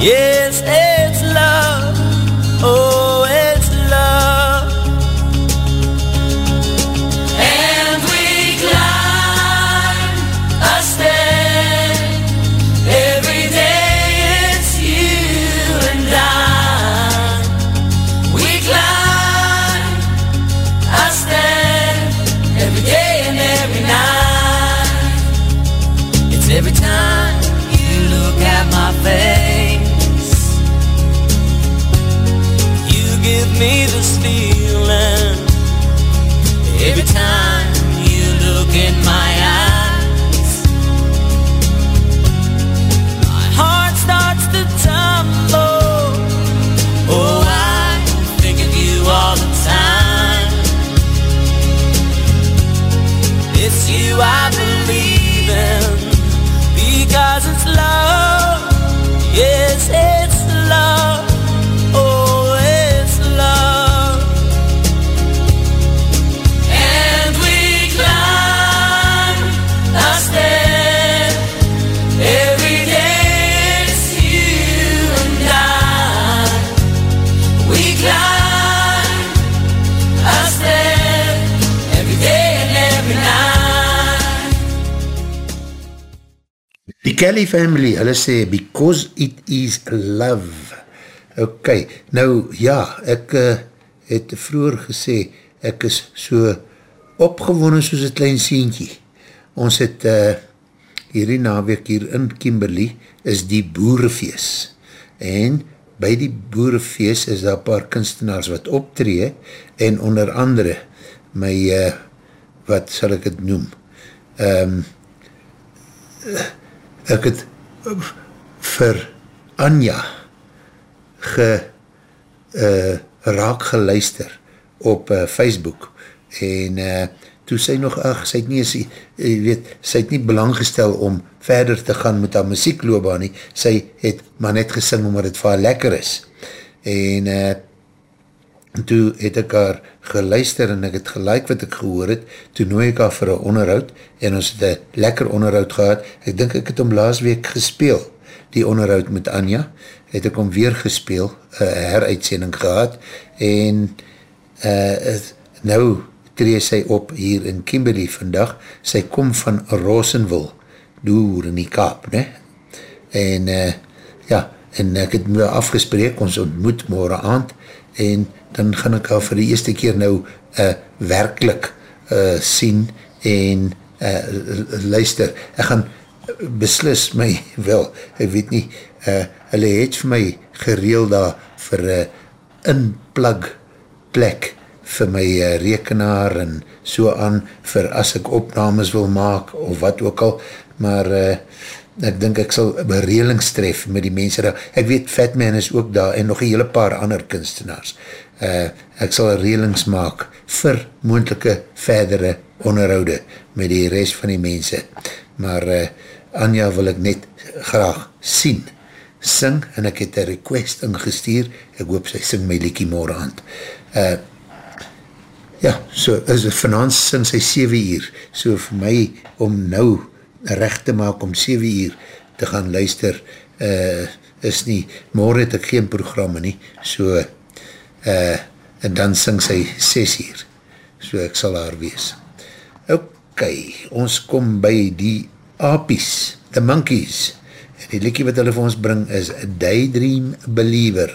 Yes, it's love. Oh, Kelly family, hulle sê, because it is love. Ok, nou ja, ek uh, het vroeger gesê, ek is so opgewonnen soos een klein sientje. Ons het uh, hierdie naweek hier in Kimberley, is die boerefeest. En by die boerefeest is daar paar kunstenaars wat optree, en onder andere, my, uh, wat sal ek het noem, um, ek het vir Anja ge uh, raak geluister op uh, Facebook en uh, toe sy nog, ach, sy het nie as, jy weet, sy het nie belang gestel om verder te gaan met haar muziekloobaan nie, sy het maar net gesing omdat het vir haar lekker is. En uh, toe het ek haar geluister en ek het gelijk wat ek gehoor het, toe nooi ek haar vir een onderhoud en ons het een lekker onderhoud gehad, ek dink ek het om laas week gespeel, die onderhoud met Anja, het ek om weer gespeel, een heruitsending gehad. En uh, nou tree sy op hier in Kimberley vandag, sy kom van Rosenville, door in die Kaap, ne? En uh, ja, en ek het me afgespreek, ons ontmoet morgen aand, en dan gaan ek al vir die eerste keer nou uh, werkelijk uh, sien en uh, luister. Ek gaan beslis my wel, ek weet nie, uh, hulle het vir my gereel daar vir uh, inplug plek vir my uh, rekenaar en so aan vir as ek opnames wil maak of wat ook al, maar uh, ek dink ek sal berelings tref met die mense daar. Ek weet Fatman is ook daar en nog een hele paar ander kunstenaars. Uh, ek sal relings maak vir moendelike verdere onderhoude met die rest van die mense. Maar uh, Anja wil ek net graag sien, sing en ek het een request ingestuur. Ek hoop sy sing my liekie morgen aan. Uh, ja, so is vanavond sing sy 7 uur. So vir my om nou recht te maak om 7 uur te gaan luister, uh, is nie, morgen het ek geen programme nie, so, uh, en dan sing sy 6 uur, so ek sal haar wees. Ok, ons kom by die apies, the monkeys, en die liekie wat hulle vir ons bring is Daydream Believer.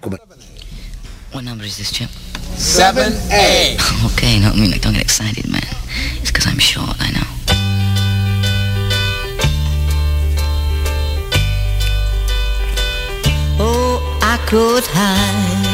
Kom What number is this, Chip? 7A. Okay, no, I mean, like, don't get excited, man. It's because I'm short, I know. Oh, I could hide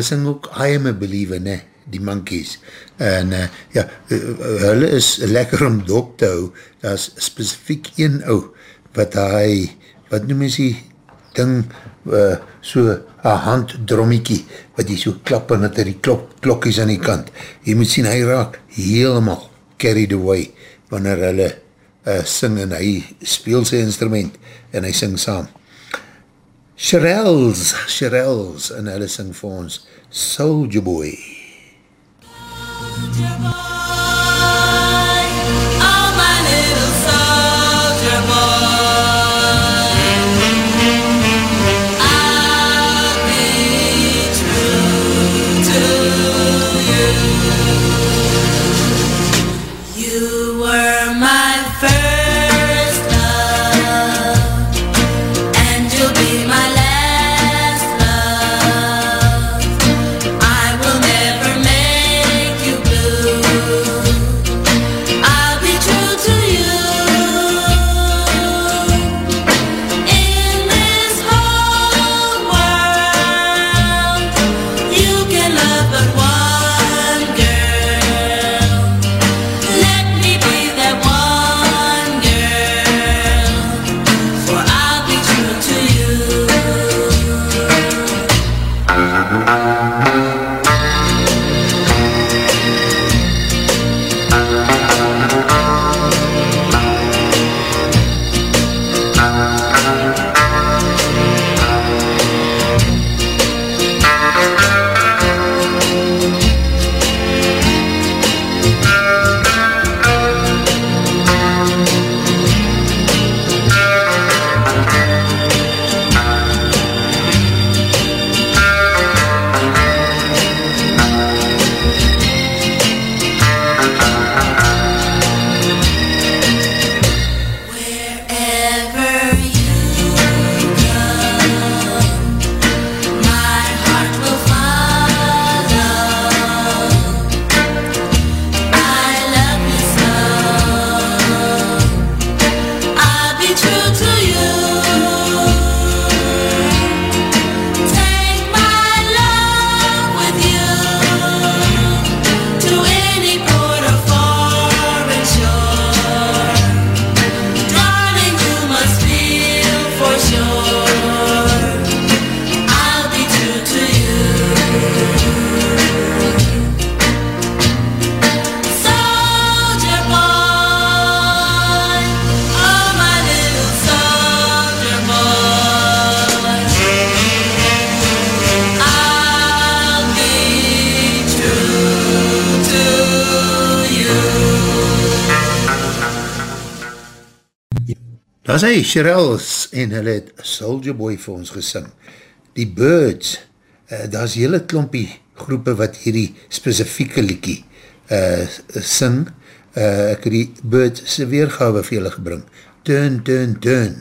Hulle sing ook I am a Believer, ne? Die monkeys. En uh, ja, uh, hulle is lekker om dop te hou. Daar is specifiek een ou, wat hy, wat noem is die ding, uh, so een handdrommiekie, wat hy so klap en het er die klok, klokkies aan die kant. Jy moet sien, hy raak helemaal carried away, wanneer hulle uh, sing en hy speel sy instrument en hy sing saam. Shirelles, Shirelles, en hulle sing vir ons Soulja Boy. Oh, Is hy, Shirelles, en hulle het Soulja Boy vir ons gesing. Die Birds, uh, daar is hele klompie groepe wat hierdie specifieke liekie uh, sing. Uh, ek het die Birds se weergawe vir julle gebring. Turn, turn, turn.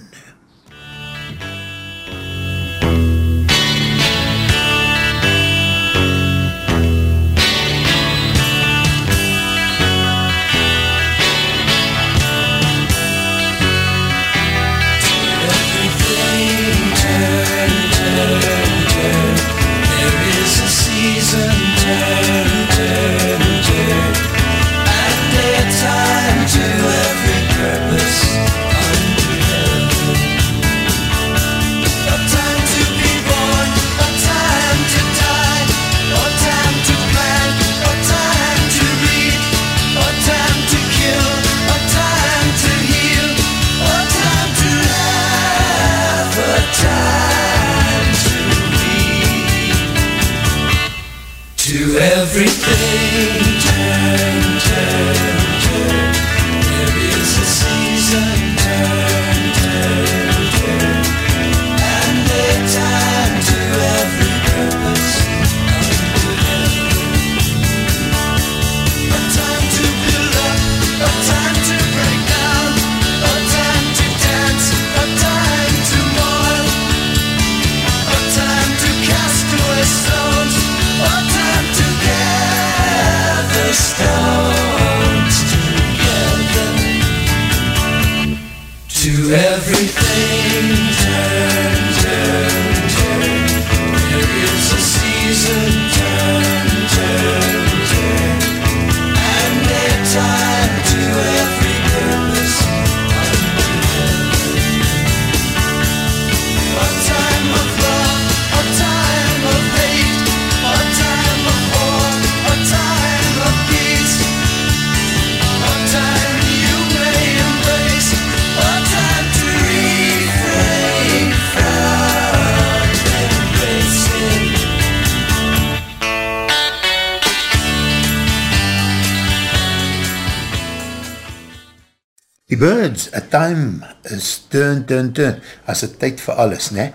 Time is turn, turn, turn, as a tyd vir alles, ne?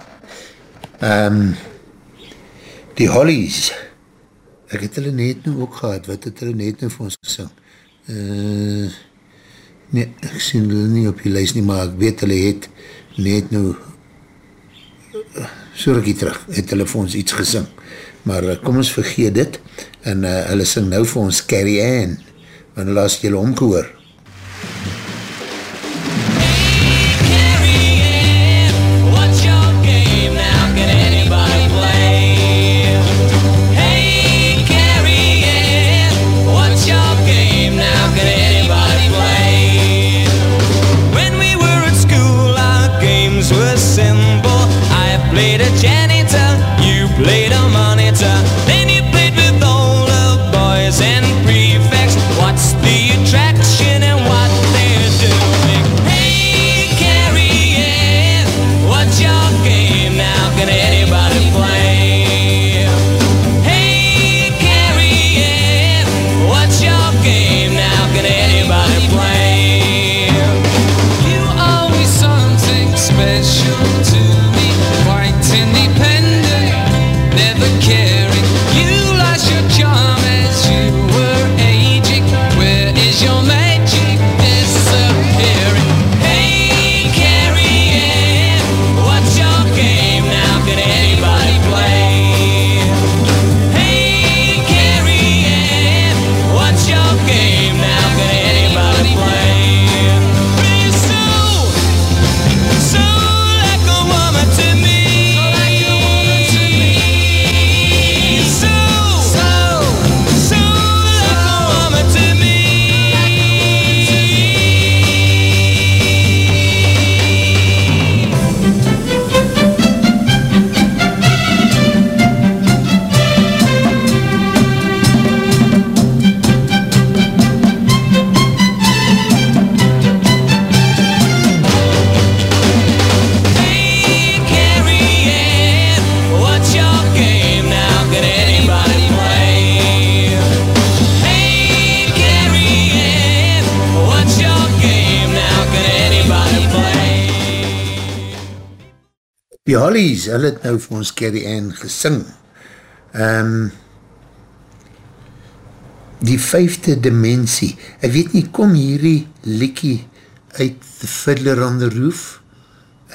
Um, die hollies, ek het hulle net nou ook gehad, wat het hulle net nou vir ons gesing? Uh, nee, ek sien hulle nie op die lijst nie, maar ek weet hulle het net nou, uh, so rukkie terug, het hulle vir ons iets gesing. Maar uh, kom ons vergeet dit, en uh, hulle sing nou vir ons Carrie Ann, want hulle as julle omgehoor. What's Die Hollies, hulle het nou vir ons Carrie Ann gesing. Um, die vijfde dimensie, ek weet nie, kom hierdie likkie uit The Fiddler on the Roof?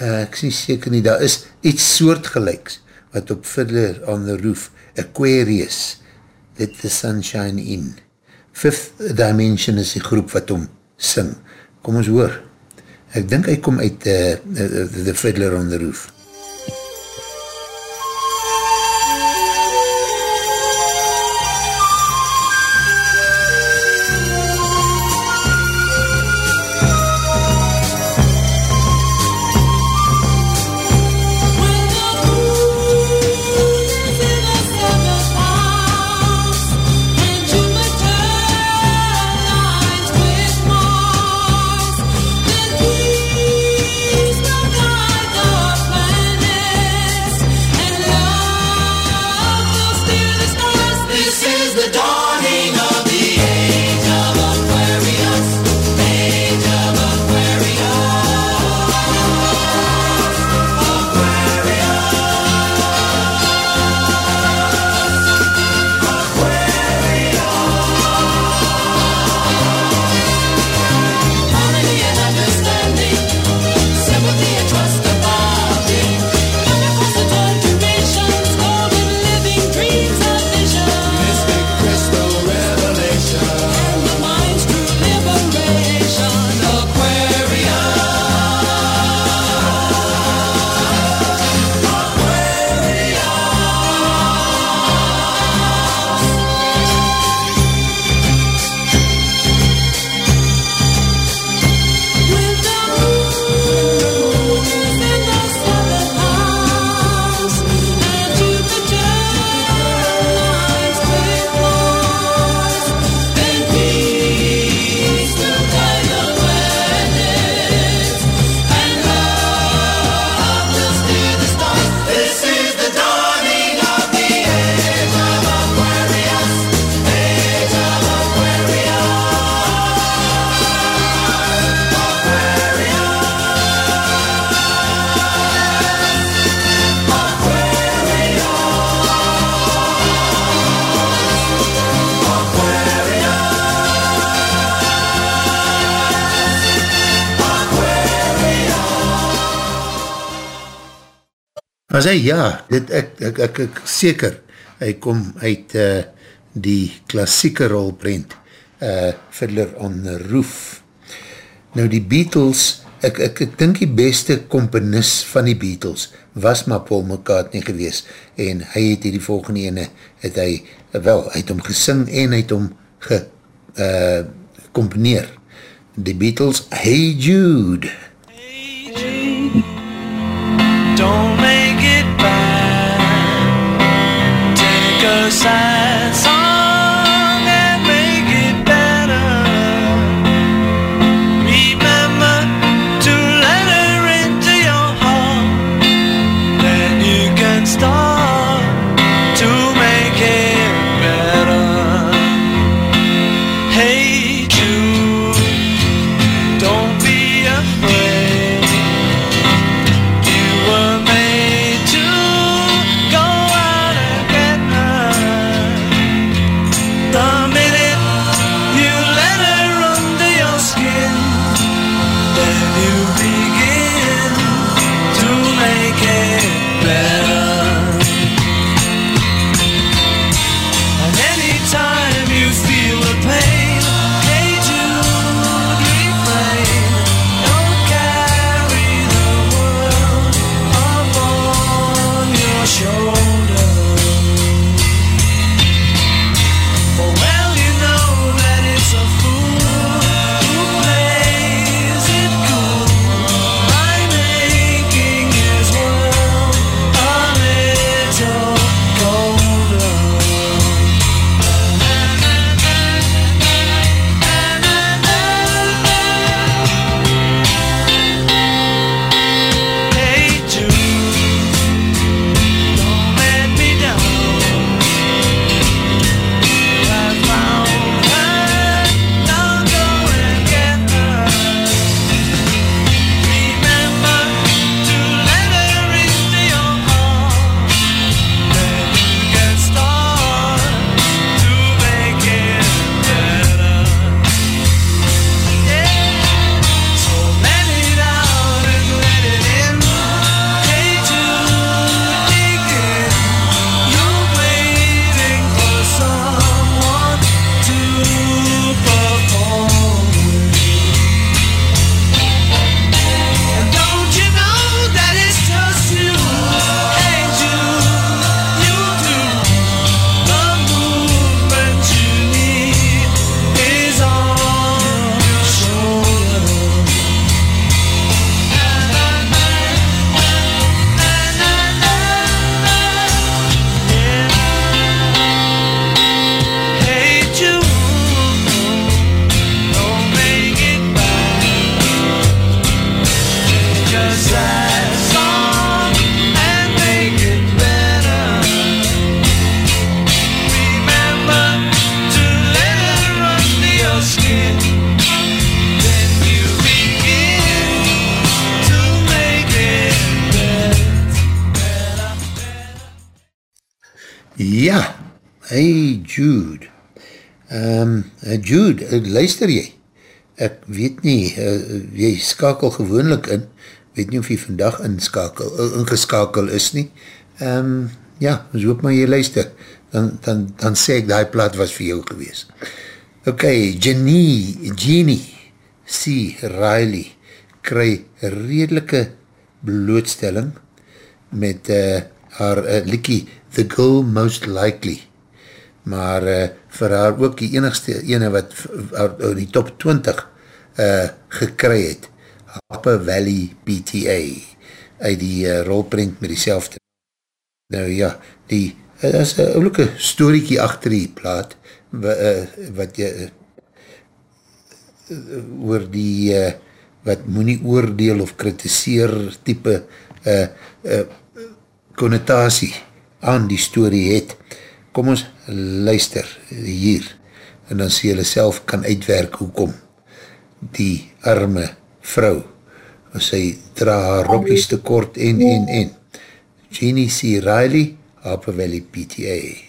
Uh, ek sien seker nie, daar is iets soortgelijks wat op Fiddler on the Roof, Aquarius, Let the Sunshine In. Fifth Dimension is die groep wat om sing. Kom ons hoor. Ek dink hy kom uit uh, uh, The Fiddler on the Roof. Ja, dit, ek, ek, ek, ek seker, hy kom uit uh, die klassieke rolprent, uh, Fiddler on the Roof. Nou die Beatles, ek, ek, ek dink die beste komponist van die Beatles was maar Paul McCartney gewees en hy het hier die volgende ene, het hy, wel, hy het hom gesing en hy het hom ge, uh, komponeer. Die Beatles, Hey Jude. Don't hey Jude. Um, Jude, uh, luister jy? Ek weet nie, uh, jy skakel gewoonlik in, weet nie of jy vandag inskakel, uh, ingeskakel is nie. Um, ja, ons hoop maar jy luister. Dan, dan, dan sê ek die plaat was vir jou gewees. Ok, Jenny, Jeannie C. Riley kry redelike blootstelling met uh, haar uh, likkie The Girl Most Likely maar uh, vir haar ook die enigste ene wat haar in die top 20 uh, gekry het, Upper Valley PTA, uit die uh, rolprint met die selfde. Nou ja, die, uh, is een oulike storiekie achter die plaat, uh, wat jy, uh, oor die, uh, wat moet nie oordeel of kritiseer type uh, uh, connotatie aan die story het. Kom ons luister hier en dan sê jylle self kan uitwerk hoekom? Die arme vrou sy dra haar rokkies te kort en en en. Jeannie C. Riley Upper Valley PTA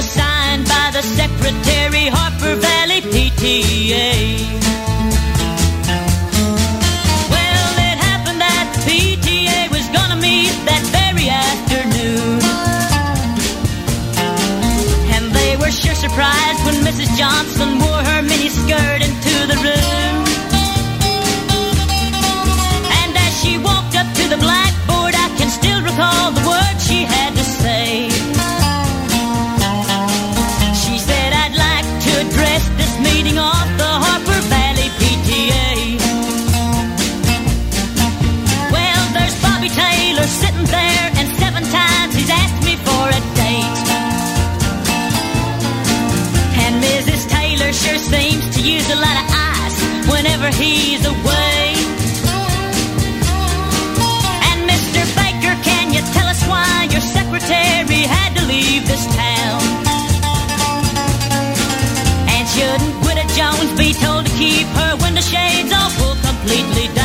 Was signed by the secretary, Harper Valley PTA. Well, it happened that PTA was gonna meet that very afternoon. And they were sure surprised when Mrs. Johnson wore her mini skirt into the room. And as she walked up to the blackboard, I can still recall use a lot of ice whenever he's away. And Mr. Baker, can you tell us why your secretary had to leave this town? And shouldn't Widow Jones be told to keep her window shades pulled completely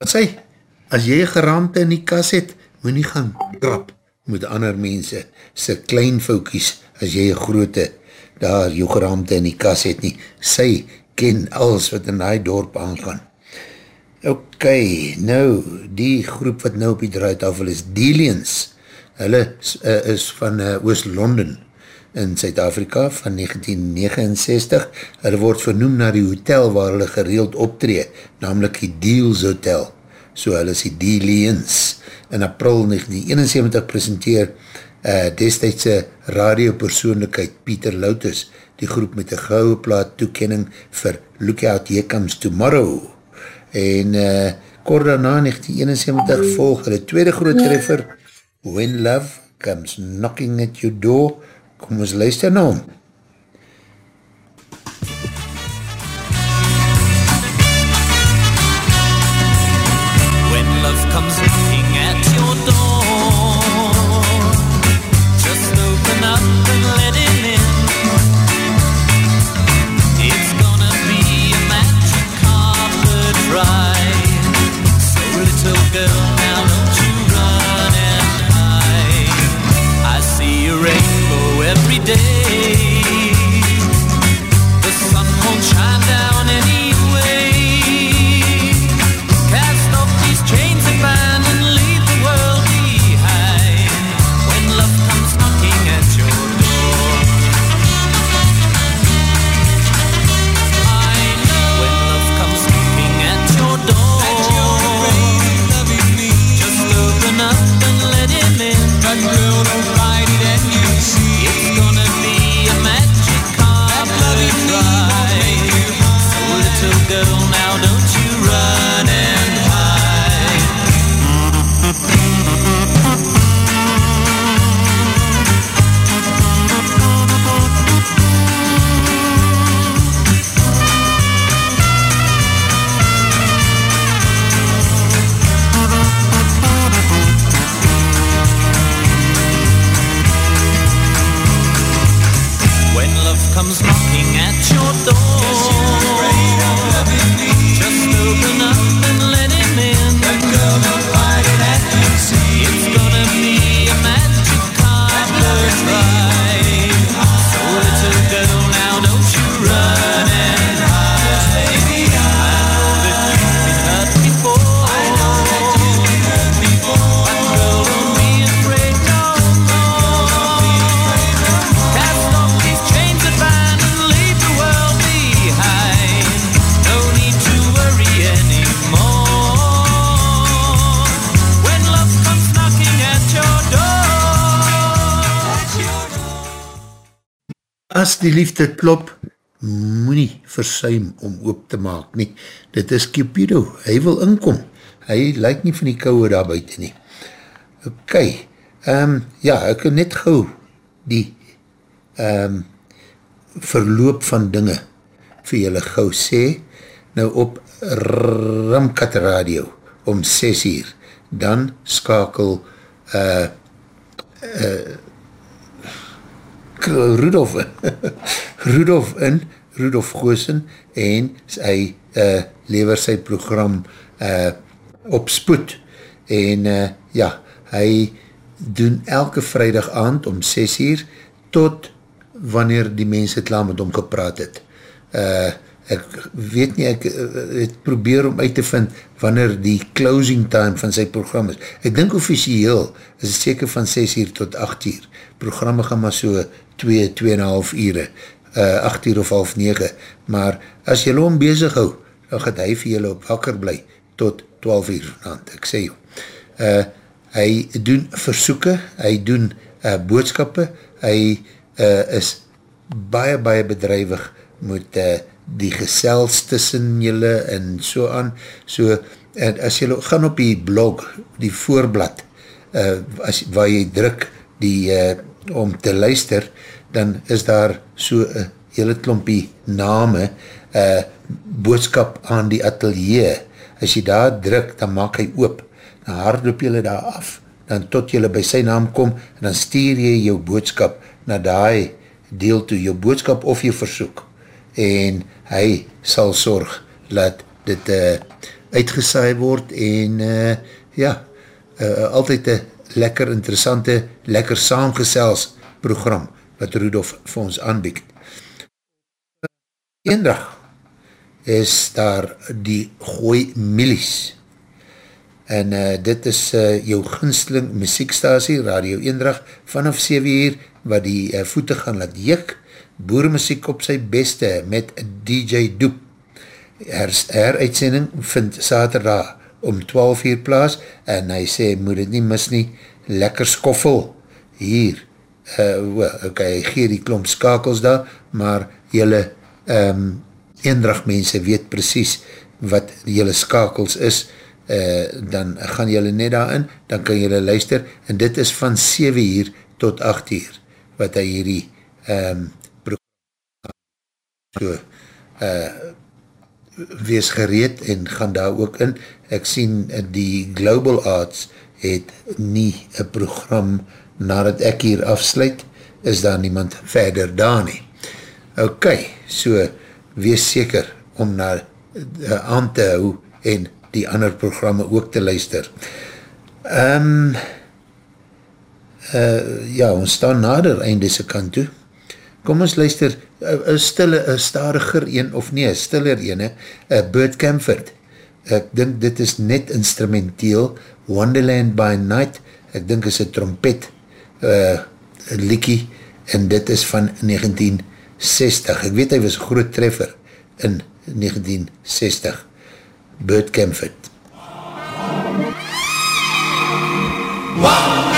Wat sê, as jy geraamte in die kas het, moet nie gaan krap met ander mense, sy klein foukies, as jy een grote, daar jou geraamte in die kas het nie, sy ken alles wat in die dorp aangaan. Ok, nou, die groep wat nou op die draaitafel is, Delians, hulle is, uh, is van uh, Oost-London, in Suid-Afrika van 1969. Hulle word vernoem na die hotel waar hulle gereeld optree, namelijk die Deals Hotel. So hulle is die Dealians. In april 1971 presenteer uh, destijdse radiopersoonlijkheid Pieter Loutus die groep met een gouwe plaat toekenning vir Look Out Here Comes Tomorrow. En uh, kort daarna 1971 volg hulle tweede groot treffer When Love Comes Knocking at Your Door Kom ons luister na hom. Die liefde klop, moet nie versuim om oop te maak nie. Dit is Cupido, hy wil inkom. Hy lyk nie van die kouwe daar buiten nie. Ok, um, ja, ek kan net gauw die um, verloop van dinge vir julle gauw sê, nou op Ramkat Radio om 6 uur, dan skakel uh, uh, Rudolf in, Rudolf in, Rudolf Goosen en hy uh, lever sy program uh, op spoed en uh, ja, hy doen elke vrijdag aand om 6 uur tot wanneer die mense klaar met hom gepraat het. Uh, ek weet nie, ek het probeer om uit te vind wanneer die closing time van sy program is. Ek dink officieel is het seker van 6 uur tot 8 uur. Programme gaan maar so 2, 2,5 ure, uh, 8 uur of half 9, maar as jylle hom bezig hou, dan gaat hy vir jylle op wakker bly tot 12 uur vanavond, ek sê jou. Uh, hy doen versoeken, hy doen uh, boodskappe, hy uh, is baie, baie bedrijwig met uh, die gesels tussen jylle en so aan, so, en as jylle gaan op die blog, die voorblad, uh, as, waar jy druk die uh, om te luister, dan is daar so een hele klompie name, uh, boodskap aan die atelier. As jy daar druk, dan maak hy oop, dan hardloop jylle daar af, dan tot jylle by sy naam kom, en dan stuur jy jou boodskap na die deel toe, jou boodskap of jou versoek, en hy sal sorg dat dit uh, uitgesaai word, en uh, ja, uh, altyd een lekker interessante, lekker saamgesels program wat Rudolf vir ons aanbied. Eendag is daar die Gooi Milies en uh, dit is uh, jou ginsteling muziekstasie, Radio Eendrag, vanaf 7 uur, wat die uh, voete gaan laat jik, boermuziek op sy beste met DJ Doep. Her, heruitsending vind saterdag om 12 uur plaas en hy sê, moet het nie mis nie, lekker skoffel hier. Uh, ok, hy gee die klomp skakels daar, maar jylle um, eendrag mense weet precies wat jylle skakels is, uh, dan gaan jylle net daarin, dan kan jylle luister, en dit is van 7 uur tot 8 uur, wat hy hierdie um, so, uh, wees gereed en gaan daar ook in. Ek sien uh, die Global Arts het nie een program nadat ek hier afsluit, is daar niemand verder daar nie. Ok, so wees seker om na uh, aan te hou en die ander programme ook te luister. Um, uh, ja, ons staan nader einde se kant toe. Kom ons luister, een stille, een stadiger een, of nee, een stiller een, een Bert Camford. Ek dink dit is net instrumenteel, Wonderland by Night, ek dink is een trompet uh, liekie, en dit is van 1960. Ek weet hy was een groot treffer in 1960. Bert Camford. Wow!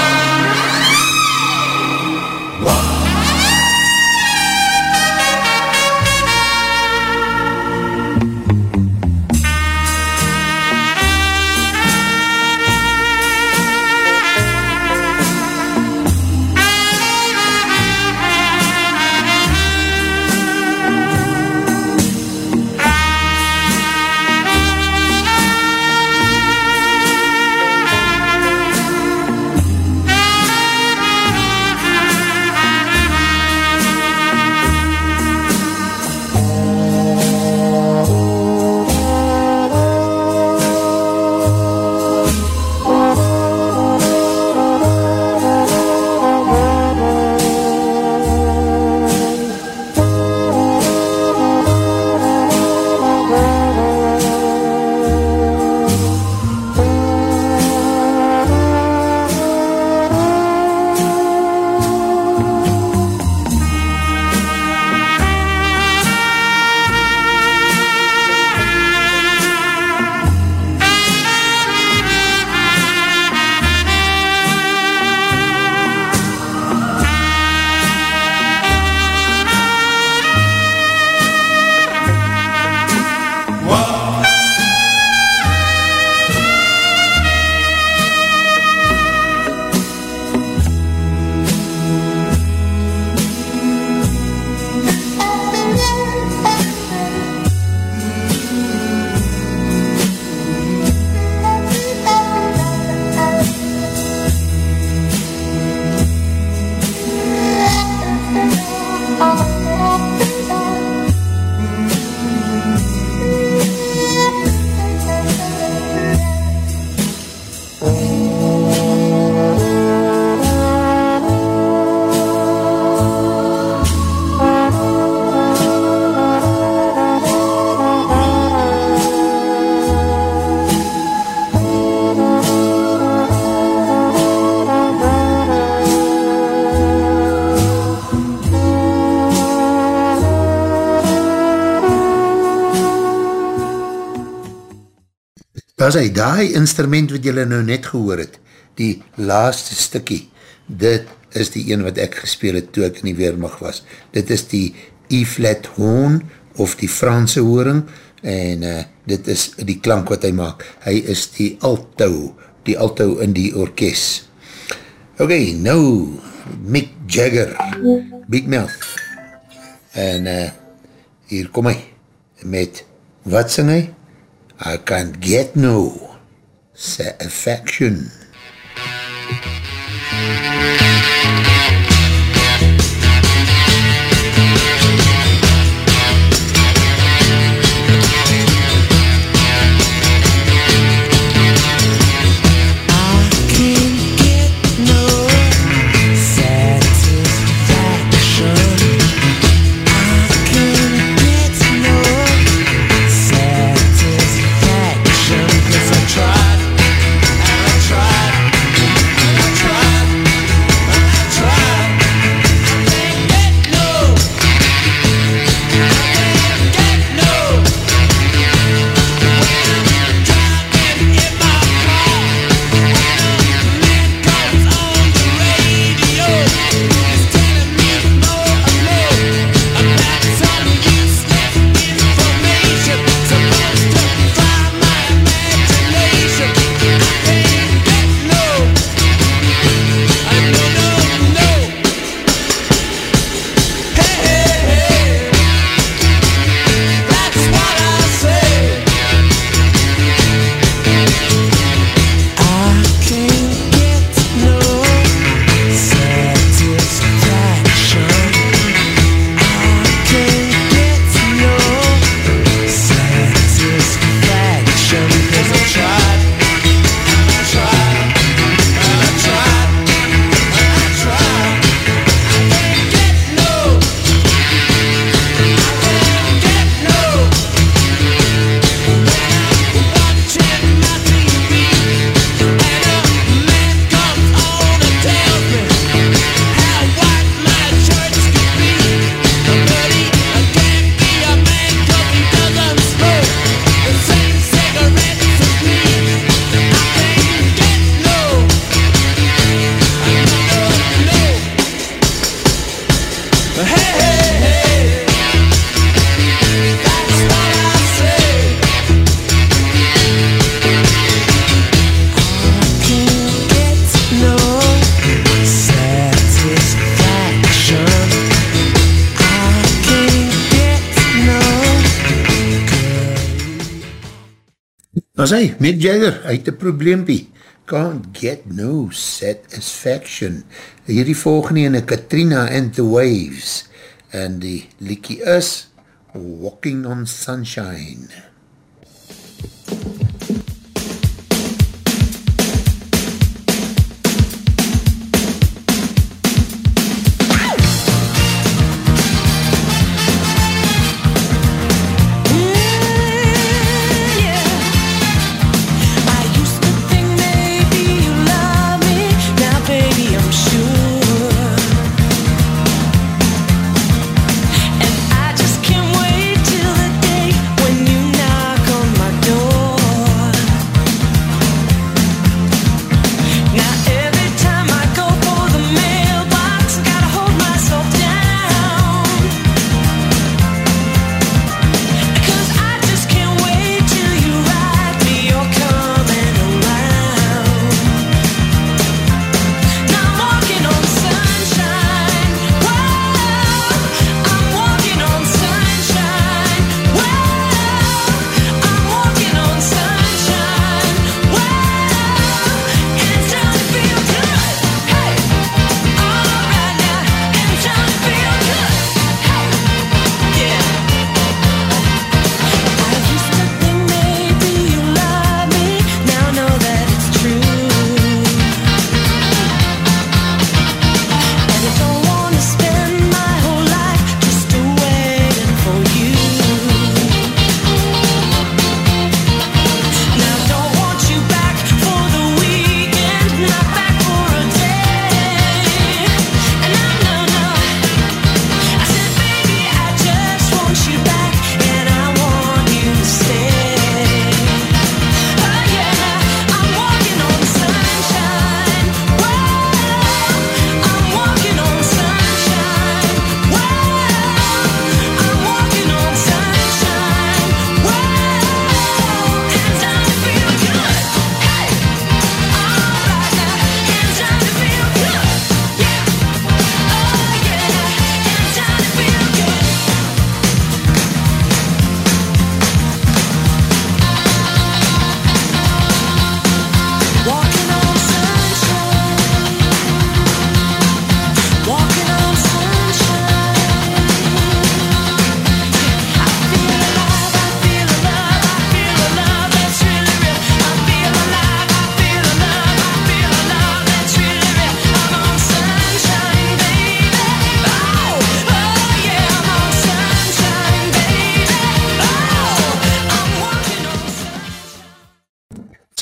Pas hy, die instrument wat julle nou net gehoor het, die laaste stikkie, dit is die een wat ek gespeel het toe ek in die Weermacht was. Dit is die E-flat horn of die Franse horing en uh, dit is die klank wat hy maak. Hy is die alto, die alto in die orkest. Ok, nou, Mick Jagger, Big Mouth. En uh, hier kom hy met, wat sing hy? Can't get no satisfaction. Was hy, Mick Jagger, hy het een probleempie. Can't get no satisfaction. Hierdie volgende ene, Katrina and the Waves. En die liekie is Walking on Sunshine.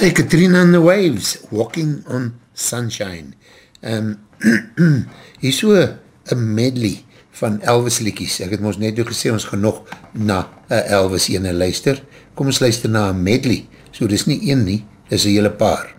Sy Katrina and the Waves, Walking on Sunshine. Um, hier so een medley van Elvis liekies. Ek het ons net ook gesê, ons gaan nog na Elvis ene luister. Kom ons luister na een medley. So dis nie een nie, dis een hele paar.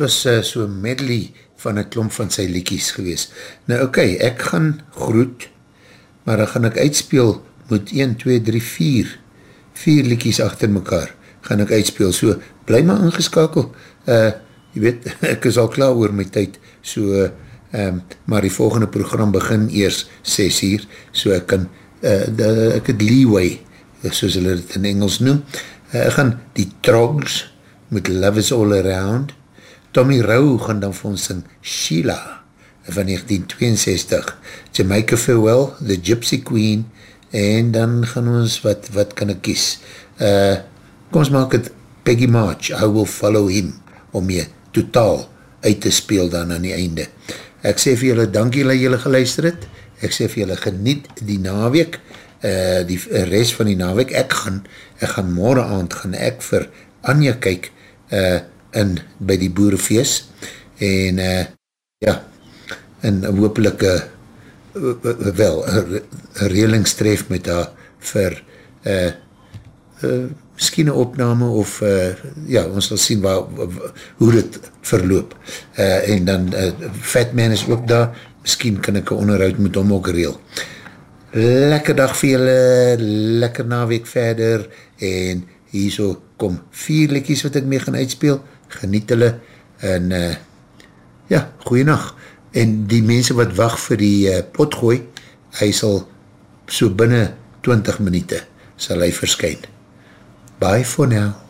Was uh, so medley van een klomp van sy liekies gewees. Nou oké, okay, ek gaan groet, maar dan gaan ek uitspeel moet 1, 2, 3, 4, 4 liekies achter mekaar gaan ek uitspeel, so bly maar ingeskakel, uh, jy weet, ek is al klaar oor my tyd, so, um, maar die volgende program begin eers 6 uur, so ek kan, uh, de, ek het leeway, soos hulle het in Engels noem, uh, ek gaan die Trogs, met Love is All Around, Tommy Rau gaan dan vir ons sing Sheila van 1962, Jamaica Farewell, The Gypsy Queen, en dan gaan ons, wat, wat kan ek kies? Uh, kom ons maak het Peggy March, I Will Follow Him, om jy totaal uit te speel dan aan die einde. Ek sê vir julle, dankie dat julle geluister het, ek sê vir julle, geniet die naweek, uh, die rest van die naweek, ek gaan, ek gaan morgen aand, gaan ek vir Anja kyk, eh, uh, in by die boerefeest en uh, ja, en hoopelik uh, eh, eh, wel, relings tref met haar vir uh, uh, miskien een opname of uh, ja, ons sal sien waar, hoe dit verloop. Uh, en dan uh, Fatman is ook daar, miskien kan ek een onderhoud met hom ook reel. Lekker dag vir julle, lekker naweek verder en hier so kom vier lekkies wat ek mee gaan uitspeel geniet hulle en uh, ja, goeienacht. En die mense wat wacht vir die eh, uh, potgooi, hy sal so binnen 20 minuten sal hy verskyn. Bye for now.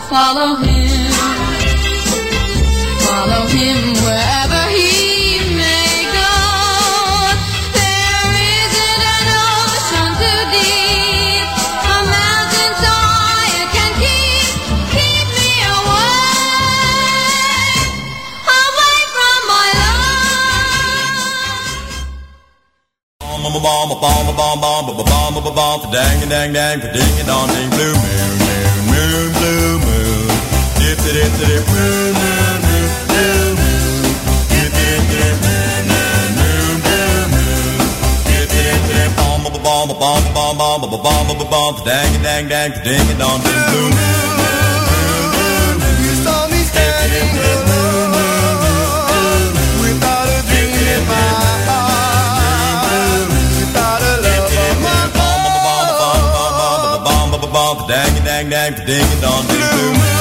follow him. Follow him wherever he may go. There isn't an ocean too deep, a mountain so high it can keep, keep me away, away from my love. Dang, dang, dang, ding, dong, ding, blue moon, moon, moon, blue dang dang dang ding dong ding dong